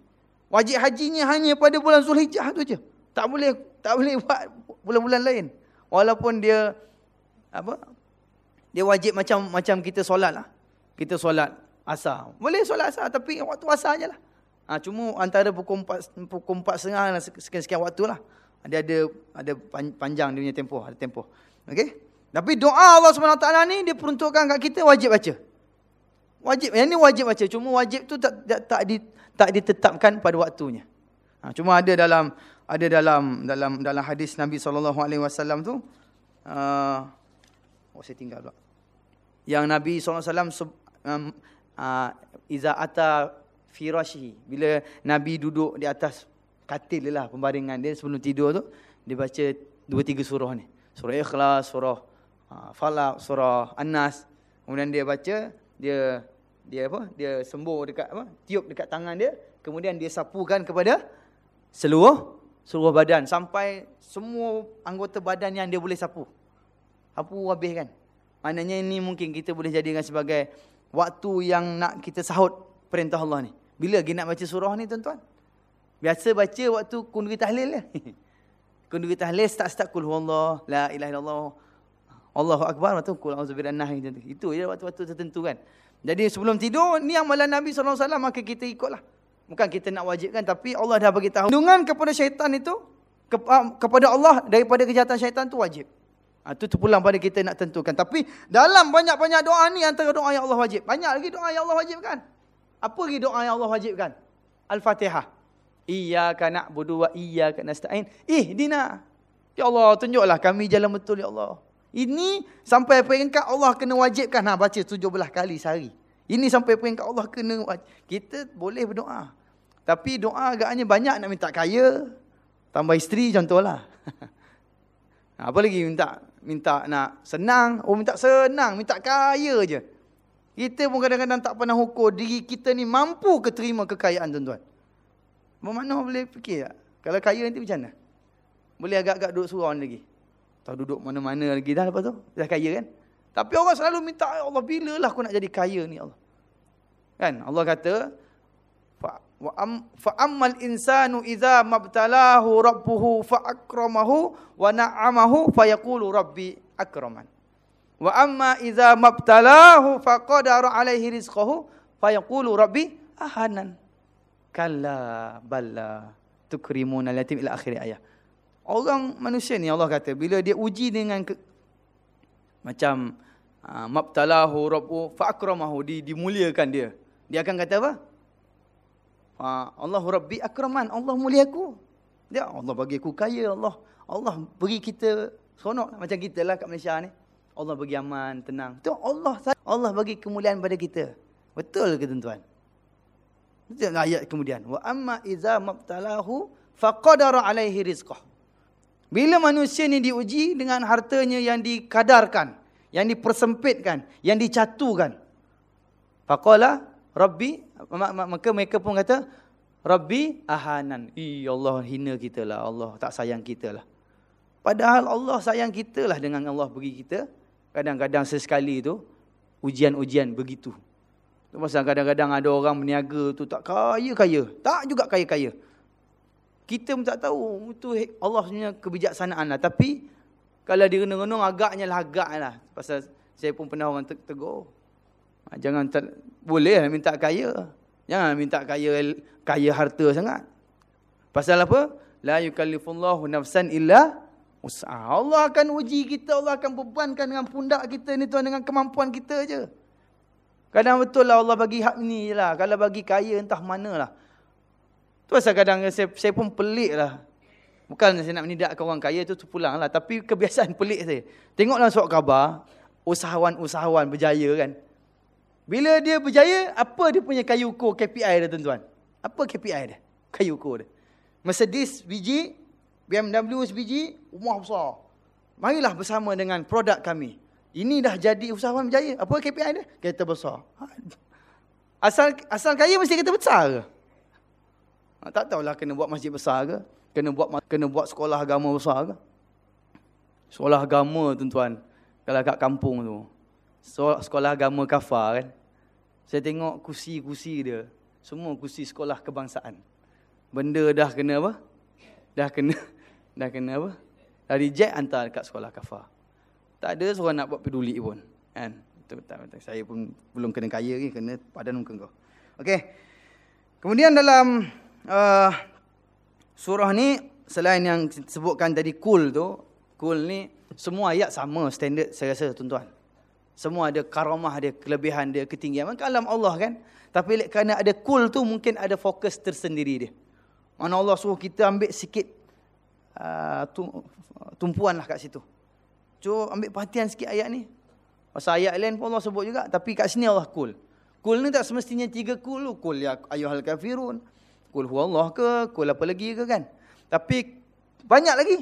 Wajib haji ni hanya pada bulan Zulhijjah tu je. Tak boleh tak boleh buat bulan-bulan lain. Walaupun dia apa dia wajib macam macam kita solat lah. Kita solat asar. Boleh solat asar tapi waktu asar lah. Ha, cuma antara pukul empat, pukul empat setengah lah, sekian-sekian waktu lah. Dia ada ada panjang dia punya tempoh. Ada tempoh. Okay? Tapi doa Allah SWT ni dia peruntukkan kat kita wajib baca. Wajib. Yang ni wajib baca. Cuma wajib tu tak tak, tak, di, tak ditetapkan pada waktunya. Ha, cuma ada dalam ada dalam dalam dalam hadis Nabi SAW tu. Uh, oh saya tinggal pula yang Nabi SAW um, uh, iza ata firashihi. Bila Nabi duduk di atas katil lah pembaringan dia sebelum tidur tu dia baca dua tiga surah ni. Surah ikhlas surah uh, falaq surah an-nas. Kemudian dia baca dia dia apa? Dia sembuh dekat apa? Tiup dekat tangan dia. Kemudian dia sapukan kepada seluruh seluruh badan sampai semua anggota badan yang dia boleh sapu. Sapu habis kan? Maknanya ini mungkin kita boleh jadikan sebagai waktu yang nak kita sahut perintah Allah ni. Bila lagi nak baca surah ni tuan-tuan? Biasa baca waktu kunduri tahlil lah. kunduri tahlil start-start kul huwallah, la ilaha illallah. Allahu akbar waktu kul auzubillahi nahi Itu je waktu-waktu tertentu kan. Jadi sebelum tidur ni amalan Nabi SAW maka kita ikutlah. Bukan kita nak wajibkan tapi Allah dah bagi tahu. Kepada syaitan itu ah, kepada Allah daripada kejahatan syaitan tu wajib. Ha, itu terpulang pada kita nak tentukan. Tapi dalam banyak-banyak doa ni antara doa yang Allah wajib. Banyak lagi doa yang Allah wajibkan. Apa lagi doa yang Allah wajibkan? Al-Fatihah. Iyaka na'budu wa iyaka nasta'in. Ihdina. Ya Allah, tunjuklah kami jalan betul ya Allah. Ini sampai peringkat Allah kena wajibkan. Ha, baca 17 kali sehari. Ini sampai peringkat Allah kena wajib. Kita boleh berdoa. Tapi doa agaknya banyak nak minta kaya. Tambah isteri contohlah. Apa lagi minta minta nak senang, oh minta senang, minta kaya je. Kita pun kadang-kadang tak pernah ukur diri kita ni mampu ke terima kekayaan tuan-tuan. Bermakna boleh fikir tak? Kalau kaya nanti macam mana? Boleh agak-agak duduk surau lagi. Tak duduk mana-mana lagi dah lepas tu. Dah kaya kan? Tapi orang selalu minta, ya Allah bila lah aku nak jadi kaya ni Allah. Kan? Allah kata, fa ammal insanu idza mabtalahu rabbuhu fa akramahu wa na'amahu fa yaqulu rabbi akraman. Wa amma idza mabtalahu fa qadara alaihi rizqahu fa yaqulu rabbi ahanan. Kalla balla tukrimuna latim ila akhir ayat orang manusia ni Allah kata bila dia uji dengan ke, macam uh, mabtalahu rabbu fa akramahu di, dimuliakan dia. Dia akan kata apa Ha, Allahu Rabbi akraman. Allah mulia aku. Dia Allah bagi aku kaya Allah. Allah beri kita seronok macam kita lah kat Malaysia ni. Allah bagi aman, tenang. Tu Allah Allah bagi kemuliaan pada kita. Betul ke tuan-tuan? Betul ayat kemudian. Wa amma iza mabtalahu faqadara alaihi rizqah. Bila manusia ni diuji dengan hartanya yang dikadarkan, yang dipersempitkan, yang dicatukan. Faqala Rabbi maka mereka pun kata Rabbi ahanan. Ya Allah hina kita lah. Allah tak sayang kita lah. Padahal Allah sayang kita lah dengan Allah bagi kita. Kadang-kadang sesekali tu ujian-ujian begitu. Pasal kadang-kadang ada orang berniaga tu tak kaya-kaya. Tak juga kaya-kaya. Kita pun tak tahu. Itu Allah punya kebijaksanaan lah. Tapi kalau direnung-renung agaknya lah agak lah. Pasal saya pun pernah orang tegur. Ha, jangan ter, boleh lah minta kaya. Jangan minta kaya kaya harta sangat. Pasal apa? La yukallifullahu nafsan illa Usaha. Allah akan uji kita, Allah akan bebankan dengan pundak kita ni tuan dengan kemampuan kita je. Kadang betul lah Allah bagi hak ni lah. Kalau bagi kaya entah mana lah. Tu pasal kadang saya, saya pun pelik lah. Bukan saya nak menidakkan orang kaya tu, tu pulang lah. Tapi kebiasaan pelik saya. Tengoklah surat khabar, usahawan-usahawan berjaya kan. Bila dia berjaya, apa dia punya kayu ukur KPI dia tuan-tuan? Apa KPI dia? Kayu ukur dia. Mercedes biji, BMW sebiji, rumah besar. Marilah bersama dengan produk kami. Ini dah jadi usahawan berjaya. Apa KPI dia? Kereta besar. Asal asal kaya mesti kereta besar ke? Ha, tak tahulah kena buat masjid besar ke? Kena buat kena buat sekolah agama besar ke? Sekolah agama tuan-tuan. Kalau kat kampung tu. Sekolah agama kafar kan. Saya tengok kursi-kursi dia. Semua kursi sekolah kebangsaan. Benda dah kena apa? Dah kena Dah kena apa? Dah reject hantar dekat sekolah kafar. Tak ada seorang nak buat peduli pun. Kan? Betul, betul. Saya pun belum kena kaya lagi. Kena padan muka kau. Okey. Kemudian dalam uh, surah ni, selain yang sebutkan tadi kul tu, kul ni, semua ayat sama standard saya rasa tuan-tuan. Semua ada karamah dia, kelebihan dia, ketinggian. Maka alam Allah kan. Tapi kerana ada kul tu, mungkin ada fokus tersendiri dia. Mana Allah suruh kita ambil sikit uh, tumpuan lah kat situ. Cuba ambil perhatian sikit ayat ni. Pasal ayat lain pun Allah sebut juga. Tapi kat sini Allah kul. Kul ni tak semestinya tiga kul. Kul ya ayuhal kafirun. Kul hu Allah ke. Kul apa lagi ke kan. Tapi banyak lagi.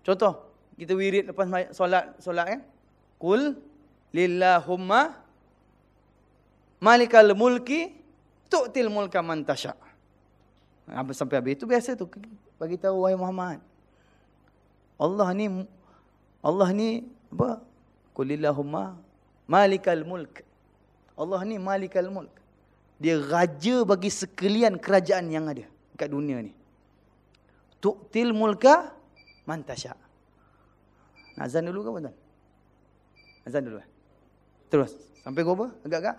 Contoh. Kita wirid lepas solat, solat kan. Kul lillahumma malikal mulki tu'til mulka man tasha'. Sampai habis itu biasa tu bagi tahu wahai Muhammad. Allah ni Allah ni apa? Qulillahumma malikal mulk. Allah ni malikal mulk. Dia raja bagi sekalian kerajaan yang ada kat dunia ni. Tu'til mulka man tasha. Azan dulu ke tuan? Azan dulu. Eh? Terus sampai ke apa? Agak-agak.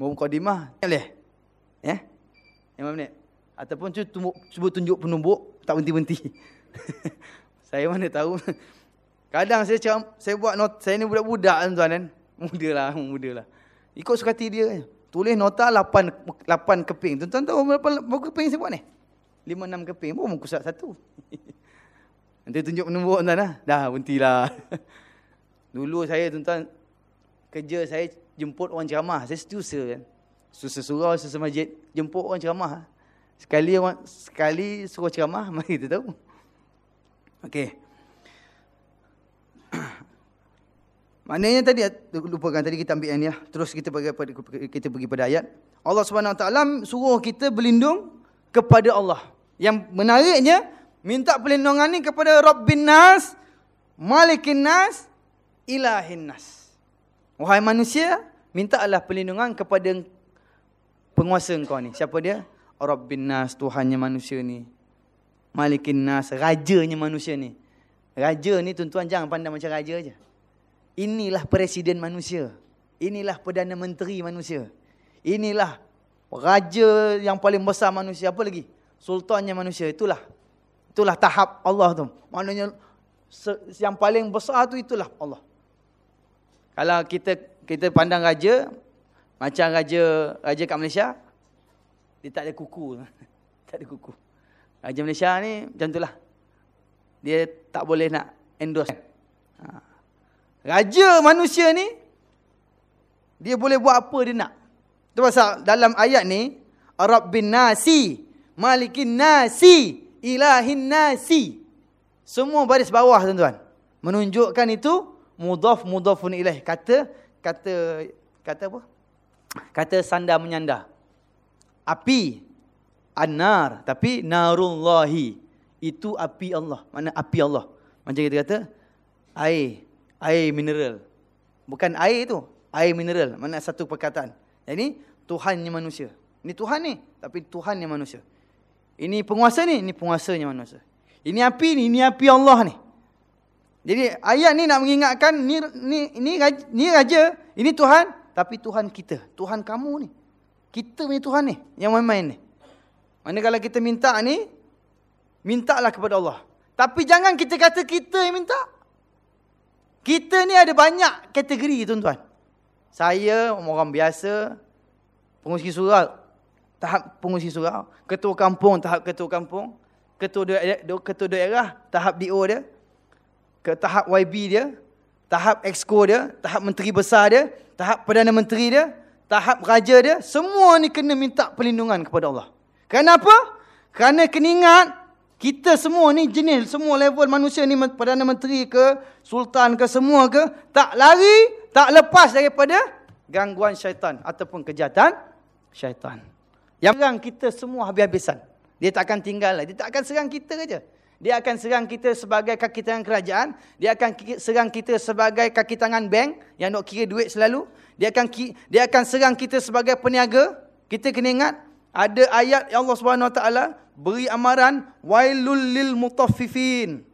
Mau mukadimah. Boleh. Ya? Lima minit. Ataupun cuba tunjuk penumbuk tak berhenti-berhenti. saya mana tahu. Kadang saya cakap, saya buat not, saya ni budak-budak tuan kan. Muda lah, muda lah. Ikut suka hati dia. Tulis nota 8, 8 keping. Tuan-tuan tahu berapa, berapa keping saya buat ni? 5-6 keping. Baru muka satu. Nanti tunjuk penumbuk tuan lah. Dah, berhentilah. Dulu saya tuan-tuan, kerja saya jemput orang ceramah. Saya setiusa kan. Susah surau, susah masjid. Jemput orang ceramah. Sekali orang sekali suruh ceramah, mari kita tahu. Okey. Maknanya tadi lupakan tadi kita ambil yang ni ya. Terus kita pergi kita pergi pada ayat. Allah Taala suruh kita berlindung kepada Allah. Yang menariknya minta perlindungan ni kepada Rabbin Nas, Malikin Nas, Ilahin Nas. Wahai manusia, mintalah perlindungan kepada penguasa engkau ni. Siapa dia? Rabbin Nas, Tuhannya manusia ni. Malikin Nas, rajanya manusia ni. Raja ni tuan-tuan jangan pandang macam raja aja. Inilah presiden manusia. Inilah perdana menteri manusia. Inilah raja yang paling besar manusia. Apa lagi? Sultannya manusia. Itulah. Itulah tahap Allah tu. Maknanya yang paling besar tu itulah Allah. Kalau kita kita pandang raja macam raja raja kat Malaysia, dia tak ada kuku. tak ada kuku. Raja Malaysia ni macam itulah. Dia tak boleh nak endorse. Ha. Raja manusia ni, dia boleh buat apa dia nak. Itu pasal dalam ayat ni, Arab bin Nasi, Malikin Nasi, Ilahin Nasi. Semua baris bawah tuan-tuan. Menunjukkan itu, mudaf mudafun ilaih. Kata, kata, kata apa? Kata sandar menyandar. Api anar tapi narullahi. Itu api Allah. Mana api Allah? Macam kita kata air. Air mineral. Bukan air itu air mineral. Mana satu perkataan. Ini Tuhannya manusia. Ini Tuhan ni tapi Tuhannya manusia. Ini penguasa ni ini penguasanya manusia. Ini api ni ini api Allah ni jadi ayat ni nak mengingatkan ni ni ni raja, ni raja ini Tuhan tapi Tuhan kita Tuhan kamu ni kita punya Tuhan ni, yang main-main ni. Mana kalau kita minta ni, mintalah kepada Allah. Tapi jangan kita kata kita yang minta. Kita ni ada banyak kategori tuan-tuan. Saya orang biasa, pengurusi surau, tahap pengurusi surau. Ketua kampung, tahap ketua kampung. Ketua daerah, ketua daerah tahap DO dia. Ke tahap YB dia. Tahap exco dia. Tahap menteri besar dia. Tahap perdana menteri dia. Tahap raja dia. Semua ni kena minta perlindungan kepada Allah. Kenapa? Kerana kena ingat, kita semua ni jenis, semua level manusia ni, Perdana Menteri ke, Sultan ke, semua ke, tak lari, tak lepas daripada gangguan syaitan ataupun kejahatan syaitan. Yang serang kita semua habis-habisan. Dia tak akan tinggal lah. Dia tak akan serang kita saja. Dia akan serang kita sebagai kaki tangan kerajaan. Dia akan serang kita sebagai kaki tangan bank yang nak kira duit selalu. Dia akan dia akan serang kita sebagai peniaga. Kita kena ingat, ada ayat yang Allah Taala beri amaran wailul lil mutaffifin.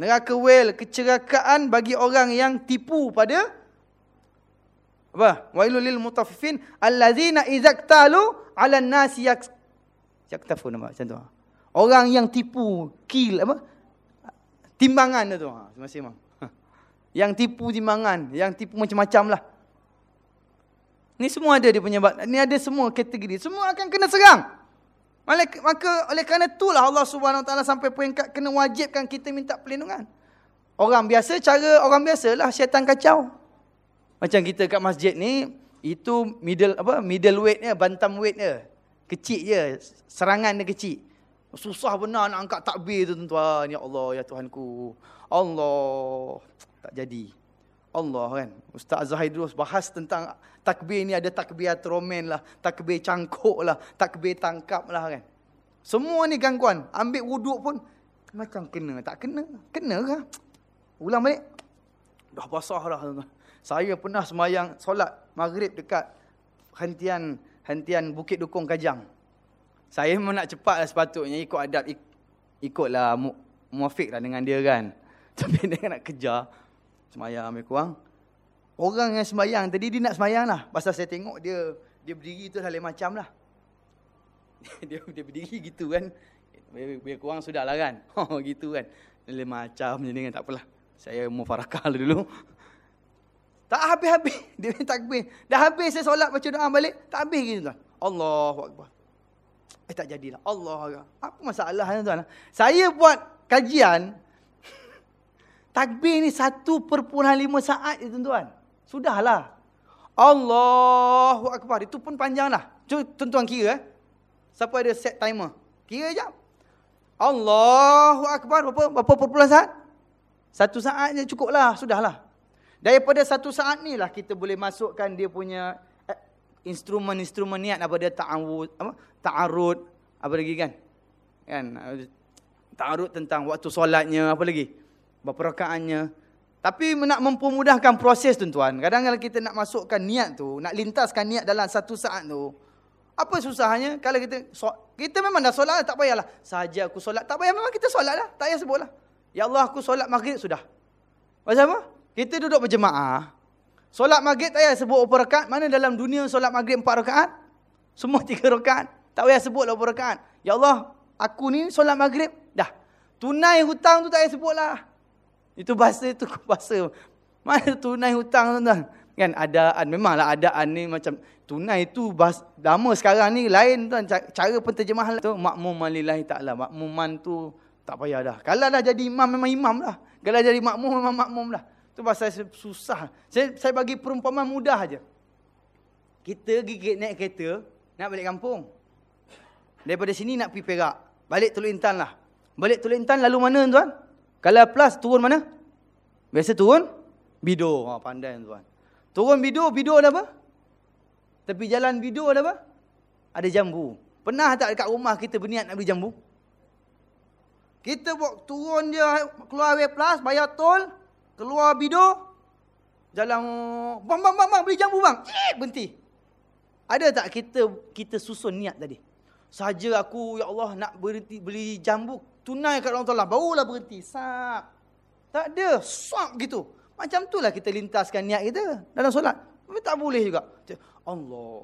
Neraka wail kecerakaan bagi orang yang tipu pada apa? Wailul lil mutaffifin allazina idzaktalu 'alan nasi yak yaktafu nama macam tu. Orang yang tipu kill apa? Timbangan tu. Ha, masih Yang tipu timbangan, yang tipu macam-macam lah. Ni semua ada dia punya ni ada semua kategori. Semua akan kena serang. Maka oleh kerana itulah Allah Subhanahu Wa Taala sampai peringkat kena wajibkan kita minta perlindungan. Orang biasa cara orang biasalah syaitan kacau. Macam kita kat masjid ni itu middle apa middle weight dia, bantam weight dia. Kecil je, serangan dia kecil. Susah benar nak angkat takbir tu tuan-tuan. Ya Allah, ya Tuhanku. Allah tak jadi. Allah kan. Ustaz Zahidrus bahas tentang takbir ni ada takbir atromen lah. Takbir cangkuk lah. Takbir tangkap lah kan. Semua ni gangguan. Ambil wuduk pun macam kena. Tak kena. Kena ke? Ulang balik. Dah basah lah. Saya pernah semayang solat maghrib dekat hentian hentian Bukit Dukung Kajang. Saya memang nak cepat lah sepatutnya ikut adab. Ikutlah mu, muafiq lah dengan dia kan. Tapi dia nak kejar. Semayang lebih kurang. Orang yang semayang tadi dia nak semayang lah. Pasal saya tengok dia dia berdiri tu dah lain macam lah. dia, dia berdiri gitu kan. Lebih kurang sudah lah kan. Oh gitu kan. Lain macam je kan. Tak apalah. Saya mau farakal dulu. Tak habis-habis. Dia tak takbir. Dah habis saya solat baca doa balik. Tak habis gitu. Allahu Akbar. Eh tak jadilah. Allah Apa masalah tuan? Saya buat kajian Takbir ni 1.5 saat je tuan-tuan. Sudahlah. Allahu Akbar. Itu pun panjang lah. Tuan-tuan kira. Eh. Siapa ada set timer? Kira jap. Allahu Akbar. Berapa, berapa perpuluhan saat? Satu saat je cukup lah. Sudahlah. Daripada satu saat ni lah kita boleh masukkan dia punya instrumen-instrumen niat apa dia ta'awud, apa? ta'arud, apa lagi kan? Kan? Ta'arud tentang waktu solatnya, apa lagi? berapa rakaatnya. Tapi nak mempermudahkan proses tuan-tuan. Kadang-kadang kita nak masukkan niat tu, nak lintaskan niat dalam satu saat tu. Apa susahnya? Kalau kita kita memang dah solat, tak payahlah. Saja aku solat, tak payah memang kita solat lah. Tak payah sebutlah. Ya Allah aku solat maghrib sudah. Macam apa? Kita duduk berjemaah. Solat maghrib tak payah sebut berapa rakaat. Mana dalam dunia solat maghrib empat rakaat? Semua tiga rakaat. Tak payah sebut berapa rakaat. Ya Allah, aku ni solat maghrib. Dah. Tunai hutang tu tak payah sebutlah. Itu bahasa itu bahasa. Mana tunai hutang tuan-tuan? Kan adaan memanglah adaan ni macam tunai itu bahas, lama sekarang ni lain tuan cara penterjemahan tu makmum lillahi taala makmuman tu tak payah dah. Kalau dah jadi imam memang imam lah. Kalau jadi makmum memang makmum lah. Tu bahasa susah. Saya saya bagi perumpamaan mudah aja. Kita gigit naik kereta nak balik kampung. Daripada sini nak pergi Perak. Balik Teluk Intan lah. Balik Teluk Intan lalu mana tuan? Kalau plus turun mana? Biasa turun Bido. Ha, pandai tuan. Turun Bido, Bido ada apa? Tepi jalan Bido ada apa? Ada jambu. Pernah tak dekat rumah kita berniat nak beli jambu? Kita buat turun dia keluar W plus, bayar tol, keluar Bido, jalan bang bang bang bang beli jambu bang. Eh, berhenti. Ada tak kita kita susun niat tadi? Saja aku ya Allah nak berhenti beli jambu, tunai kat Allah Ta'ala, barulah berhenti. Sap. Tak ada. Sap gitu. Macam itulah kita lintaskan niat kita dalam solat. Tapi tak boleh juga. Allah.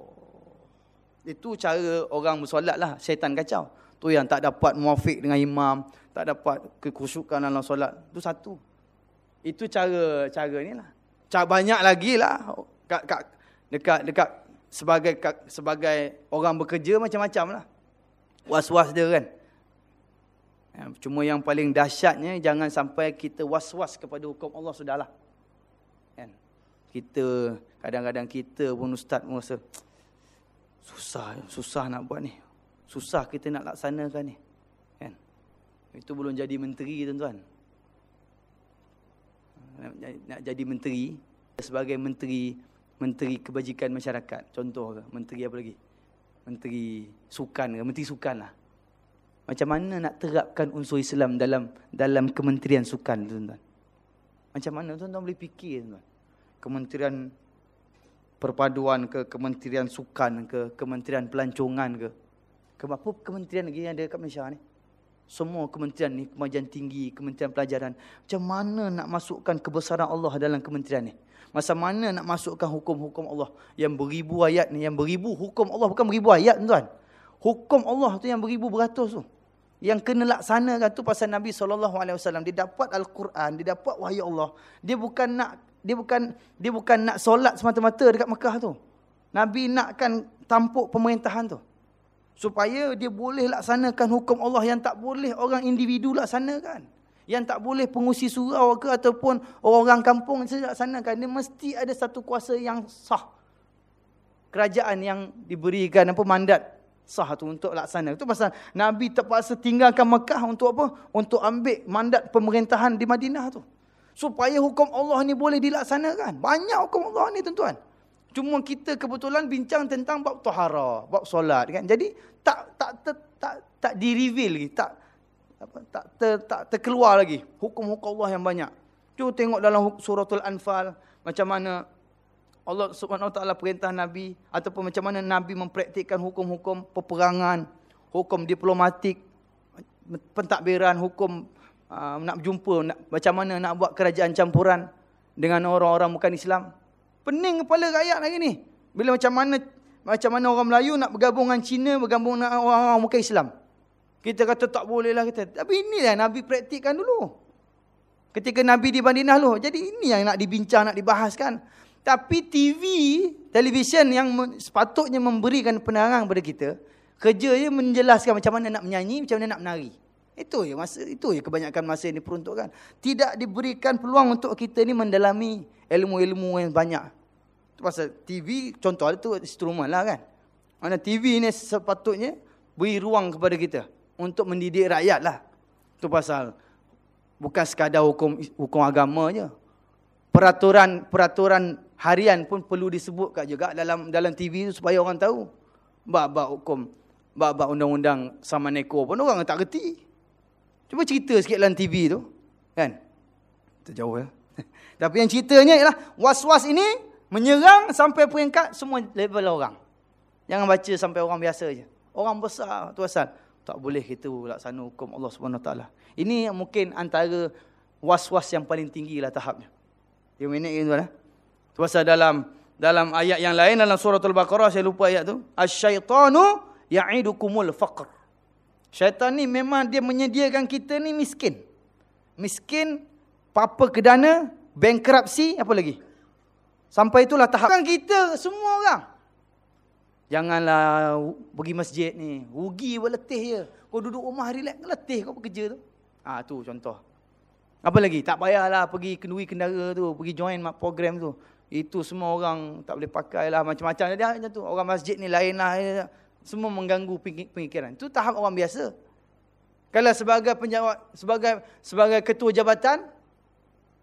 Itu cara orang bersolat lah. Syaitan kacau. Tu yang tak dapat muafik dengan imam, tak dapat kekhusyukan dalam solat. Tu satu. Itu cara cara ni lah. Cara banyak lagi lah. Kat, kat, dekat dekat sebagai sebagai orang bekerja macam-macam lah. Was-was dia kan. Ya, cuma yang paling dahsyatnya jangan sampai kita was-was kepada hukum Allah sudahlah. Kan? Kita kadang-kadang kita pun ustaz pun rasa susah susah nak buat ni susah kita nak laksanakan ni. Kan? Itu belum jadi menteri tuan-tuan. Nak, jadi menteri sebagai menteri menteri kebajikan masyarakat. Contoh ke? Menteri apa lagi? Menteri sukan ke? Menteri sukan lah. Macam mana nak terapkan unsur Islam dalam dalam kementerian sukan tuan-tuan? Macam mana tuan-tuan boleh fikir tuan-tuan? Kementerian perpaduan ke, kementerian sukan ke, kementerian pelancongan ke, apa kementerian lagi yang ada kat Malaysia ni? Semua kementerian ni, kemajuan tinggi, kementerian pelajaran. Macam mana nak masukkan kebesaran Allah dalam kementerian ni? Macam mana nak masukkan hukum-hukum Allah yang beribu ayat ni, yang beribu hukum Allah bukan beribu ayat tuan. Hukum Allah tu yang beribu beratus tu. Yang kena laksanakan tu pasal Nabi SAW. Dia dapat Al-Quran, dia dapat wahyu Allah. Dia bukan nak dia bukan dia bukan nak solat semata-mata dekat Mekah tu. Nabi nakkan tampuk pemerintahan tu supaya dia boleh laksanakan hukum Allah yang tak boleh orang individu laksanakan. Yang tak boleh pengusi surau ke ataupun orang kampung laksanakan. Dia mesti ada satu kuasa yang sah. Kerajaan yang diberikan apa mandat sah tu untuk laksana. Itu pasal Nabi terpaksa tinggalkan Mekah untuk apa? Untuk ambil mandat pemerintahan di Madinah tu. Supaya hukum Allah ni boleh dilaksanakan. Banyak hukum Allah ni tuan-tuan. Cuma kita kebetulan bincang tentang bab tahara, bab solat kan. Jadi tak tak tak tak, tak di-reveal lagi, tak apa tak ter, tak terkeluar lagi hukum-hukum Allah yang banyak. Cuba tengok dalam suratul Anfal macam mana Allah Subhanahu Wa Taala perintah Nabi ataupun macam mana Nabi mempraktikkan hukum-hukum peperangan, hukum diplomatik, pentadbiran, hukum uh, nak berjumpa, nak, macam mana nak buat kerajaan campuran dengan orang-orang bukan Islam. Pening kepala rakyat hari ni. Bila macam mana macam mana orang Melayu nak bergabung dengan Cina, bergabung dengan orang-orang muka Islam. Kita kata tak boleh lah. Kita. Tapi inilah Nabi praktikkan dulu. Ketika Nabi di Madinah dulu. Jadi ini yang nak dibincang, nak dibahaskan. Tapi TV, televisyen yang sepatutnya memberikan penerangan kepada kita, kerja dia menjelaskan macam mana nak menyanyi, macam mana nak menari. Itu je masa itu je kebanyakan masa yang diperuntukkan. Tidak diberikan peluang untuk kita ni mendalami ilmu-ilmu yang banyak. Itu pasal TV contoh ada tu instrumen lah kan. Mana TV ni sepatutnya beri ruang kepada kita untuk mendidik rakyat lah. Itu pasal bukan sekadar hukum hukum agama je. Peraturan peraturan harian pun perlu disebutkan juga dalam dalam TV tu supaya orang tahu. Bab-bab hukum, bab-bab undang-undang sama neko pun orang tak reti. Cuba cerita sikit dalam TV tu. Kan? Terjauh ya. Tapi yang ceritanya ialah was-was ini menyerang sampai peringkat semua level orang. Jangan baca sampai orang biasa je. Orang besar tu asal. Tak boleh kita laksana hukum Allah SWT. Ini mungkin antara was-was yang paling tinggi lah tahapnya. Dia minit ini tuan. Tu asal dalam dalam ayat yang lain dalam surah Al-Baqarah saya lupa ayat tu. Asy-syaitanu ya'idukumul faqr. Syaitan ni memang dia menyediakan kita ni miskin. Miskin, papa kedana, bankruptcy, apa lagi? Sampai itulah tahap. Kan kita semua orang. Janganlah pergi masjid ni. Rugi pun letih je. Kau duduk rumah relax, letih kau bekerja tu. Ah tu contoh. Apa lagi? Tak payahlah pergi kenduri kendara tu. Pergi join program tu. Itu semua orang tak boleh pakai lah. Macam-macam. Dia macam tu. Orang masjid ni lain lah. Semua mengganggu pemikiran. Itu tahap orang biasa. Kalau sebagai penjawat, sebagai sebagai ketua jabatan,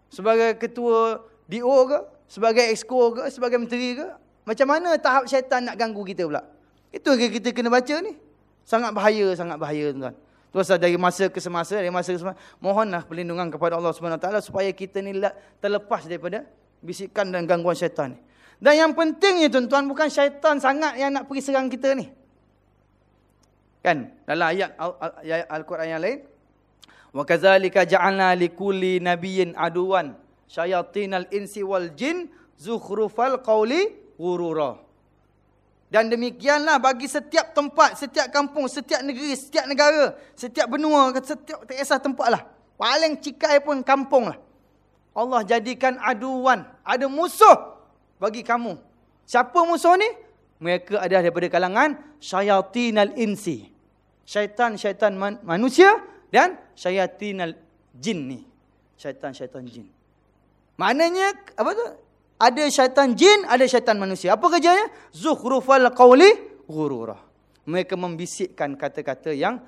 sebagai ketua DO ke, sebagai exco ke, sebagai menteri ke, macam mana tahap syaitan nak ganggu kita pula? Itu yang kita kena baca ni. Sangat bahaya, sangat bahaya tuan-tuan. Terus dari masa ke semasa, dari masa ke semasa, mohonlah perlindungan kepada Allah SWT supaya kita ni terlepas daripada bisikan dan gangguan syaitan ni. Dan yang pentingnya tuan-tuan, bukan syaitan sangat yang nak pergi serang kita ni. Kan? Dalam ayat Al-Quran yang lain. Wa kadzalika ja'alna likulli nabiyyin aduwan syayatinal insi wal jin zukhrufal qawli ghurura. Dan demikianlah bagi setiap tempat, setiap kampung, setiap negeri, setiap negara, setiap benua, setiap tak kisah tempat lah. Paling cikai pun kampung lah. Allah jadikan aduan, ada musuh bagi kamu. Siapa musuh ni? Mereka ada daripada kalangan syayatin al-insi. Syaitan-syaitan man manusia dan syayatin al-jin ni. Syaitan-syaitan jin. Maknanya, apa tu? Ada syaitan jin, ada syaitan manusia. Apa kerjanya? Zukhrufal qawli ghururah. Mereka membisikkan kata-kata yang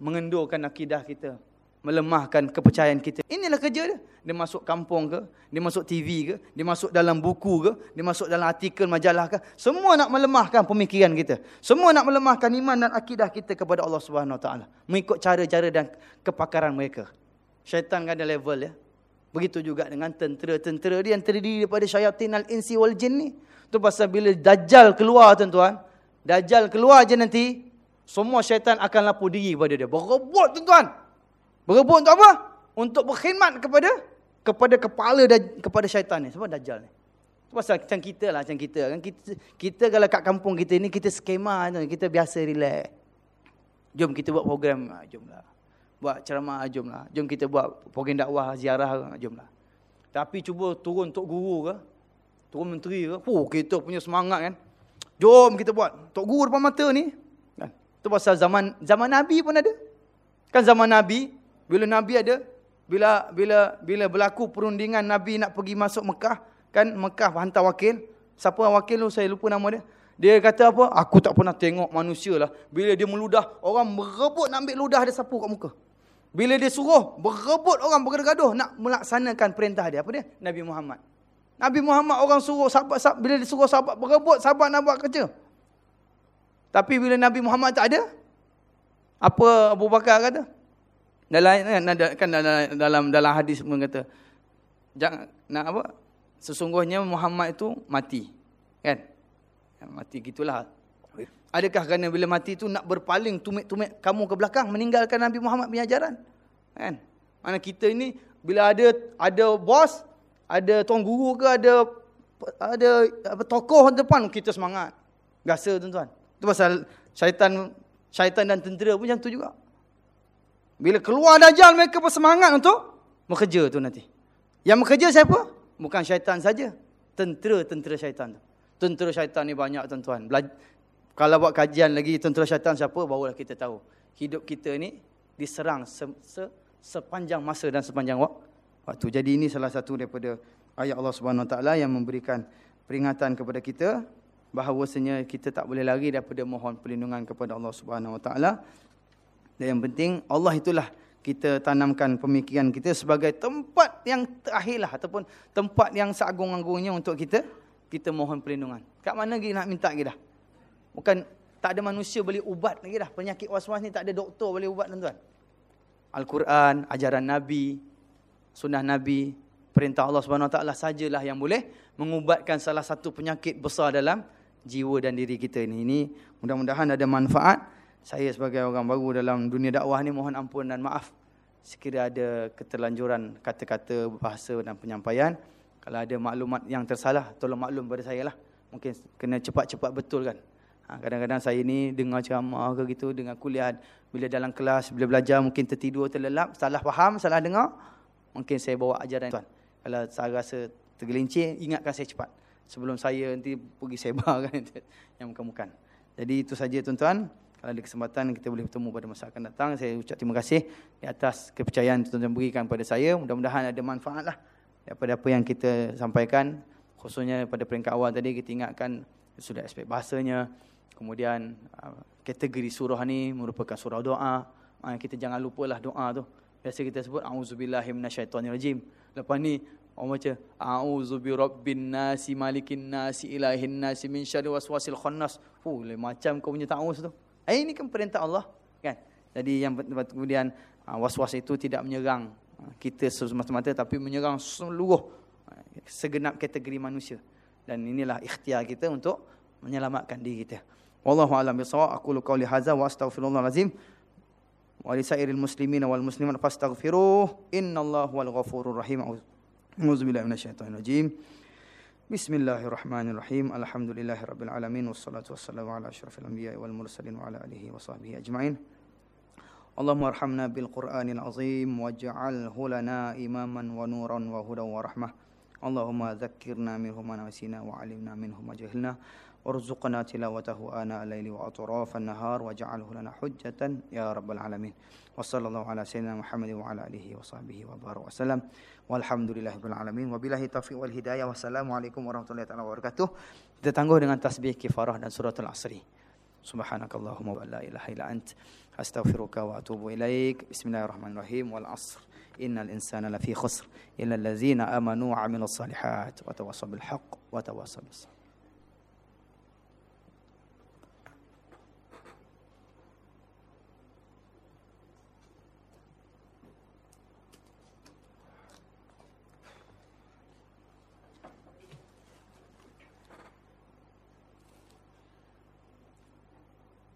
mengendurkan akidah kita. Melemahkan kepercayaan kita. Inilah kerja dia. Dia masuk kampung ke? Dia masuk TV ke? Dia masuk dalam buku ke? Dia masuk dalam artikel majalah ke? Semua nak melemahkan pemikiran kita. Semua nak melemahkan iman dan akidah kita kepada Allah Subhanahu Taala. Mengikut cara-cara dan kepakaran mereka. Syaitan kan ada level ya. Begitu juga dengan tentera-tentera dia yang terdiri daripada syaitan al-insi wal jin ni. Tu pasal bila Dajjal keluar tuan-tuan. Dajjal keluar je nanti. Semua syaitan akan lapor diri kepada dia. Berebut tuan-tuan. Berebut untuk apa? Untuk berkhidmat kepada kepada kepala dan kepada syaitan ni. Sebab Dajjal ni. Tu pasal macam kita lah. Macam kita. Kan kita, kita kalau kat kampung kita ni, kita skema. Kita biasa relax. Jom kita buat program. Ah, jom lah buat ceramah jomlah. Jom kita buat program dakwah ziarah jomlah. Tapi cuba turun tok guru ke? Turun menteri ke? Oh, kita punya semangat kan. Jom kita buat. Tok guru depan mata ni. Kan? Itu pasal zaman zaman Nabi pun ada. Kan zaman Nabi, bila Nabi ada, bila bila bila berlaku perundingan Nabi nak pergi masuk Mekah, kan Mekah hantar wakil. Siapa wakil tu saya lupa nama dia. Dia kata apa? Aku tak pernah tengok manusia lah. Bila dia meludah, orang merebut nak ambil ludah dia sapu kat muka. Bila dia suruh berebut orang bergaduh nak melaksanakan perintah dia. Apa dia? Nabi Muhammad. Nabi Muhammad orang suruh sahabat, sahabat bila dia suruh sahabat berebut, sahabat nak buat kerja. Tapi bila Nabi Muhammad tak ada, apa Abu Bakar kata? Dalam kan dalam dalam, dalam hadis pun kata jangan nak apa? Sesungguhnya Muhammad itu mati. Kan? Mati gitulah. Adakah kerana bila mati itu nak berpaling tumit-tumit kamu ke belakang meninggalkan Nabi Muhammad punya ajaran? Kan? Mana kita ini bila ada ada bos, ada tuan guru ke ada ada apa tokoh depan kita semangat. Gasa tuan-tuan. Itu pasal syaitan syaitan dan tentera pun macam tu juga. Bila keluar dajal mereka bersemangat untuk bekerja tu nanti. Yang bekerja siapa? Bukan syaitan saja. Tentera-tentera syaitan tu. Tentera syaitan ni banyak tuan-tuan. Kalau buat kajian lagi tentera syaitan siapa, barulah kita tahu. Hidup kita ni diserang se se sepanjang masa dan sepanjang waktu. Jadi ini salah satu daripada ayat Allah Subhanahu Taala yang memberikan peringatan kepada kita bahawasanya kita tak boleh lari daripada mohon perlindungan kepada Allah Subhanahu Taala. Dan yang penting Allah itulah kita tanamkan pemikiran kita sebagai tempat yang terakhirlah ataupun tempat yang seagung-agungnya untuk kita kita mohon perlindungan. Kat mana lagi nak minta kita dah? Bukan tak ada manusia boleh ubat lagi dah. Penyakit was-was ni tak ada doktor boleh ubat tuan-tuan. Al-Quran, ajaran Nabi, sunnah Nabi, perintah Allah Subhanahu Taala sajalah yang boleh mengubatkan salah satu penyakit besar dalam jiwa dan diri kita ini. Ini mudah-mudahan ada manfaat. Saya sebagai orang baru dalam dunia dakwah ni mohon ampun dan maaf sekiranya ada keterlanjuran kata-kata bahasa dan penyampaian. Kalau ada maklumat yang tersalah, tolong maklum pada saya lah. Mungkin kena cepat-cepat betul kan. Ha, kadang-kadang saya ni dengar ceramah ke gitu, dengar kuliah. Bila dalam kelas, bila belajar mungkin tertidur, terlelap, salah faham, salah dengar. Mungkin saya bawa ajaran tuan. Kalau saya rasa tergelincir, ingatkan saya cepat. Sebelum saya nanti pergi sebar kan, yang bukan-bukan. Jadi itu saja tuan-tuan. Kalau ada kesempatan kita boleh bertemu pada masa akan datang. Saya ucap terima kasih di atas kepercayaan tuan-tuan berikan kepada saya. Mudah-mudahan ada manfaat lah daripada apa yang kita sampaikan. Khususnya pada peringkat awal tadi kita ingatkan sudah aspek bahasanya, Kemudian uh, kategori surah ni merupakan surah doa. Uh, kita jangan lupalah doa tu. Biasa kita sebut auzubillahi minasyaitonirrajim. Lepas ni orang baca auzubirabbin nasi malikin nasi ilahin nasi min syarri waswasil khannas. Fuh, macam kau punya ta'awuz tu. Eh, ini kan perintah Allah, kan? Jadi yang kemudian uh, waswas itu tidak menyerang kita semata-mata tapi menyerang seluruh segenap kategori manusia. Dan inilah ikhtiar kita untuk menyelamatkan diri kita. Wallahu a'lam bissawab. Aqulu qawli hadza wa astaghfirullahal azim. Wa li sa'iril wal muslimat fastaghfiruh. Innallaha huwal ghafurur rahim. A'udzu billahi minasyaitonir rajim. Bismillahirrahmanirrahim. Alhamdulillahirabbil alamin wassalatu wassalamu ala asyrafil anbiya'i wal mursalin wa ala alihi wa sahbihi ajma'in. Allahumma arhamna bil Qur'anil azim waj'alhu lana imaman wa nuran wa hudan wa rahmah. Allahumma dzakkirna minhu ma nasina wa 'allimna minhu ma jahilna. ارزقنا تلاوته آناء الليل وأطراف النهار واجعله لنا حجة يا رب العالمين. وصلى الله على سيدنا محمد وعلى آله وصحبه وبارك وسلم. والحمد لله رب العالمين. وبالله التوفيق والهداية. والسلام عليكم ورحمة الله تعالى وبركاته. تتنقوه dengan تسبيح كفارة dan سورة العصر سبحانك اللهم لا إله إلا أنت أستغفرك وأتوب إليك بسم الله الرحمن الرحيم والعصر إن الإنسان لفي خسر إلا الذين آمنوا وعملوا الصالحات وتواصوا بالحق وتواصوا بالصبر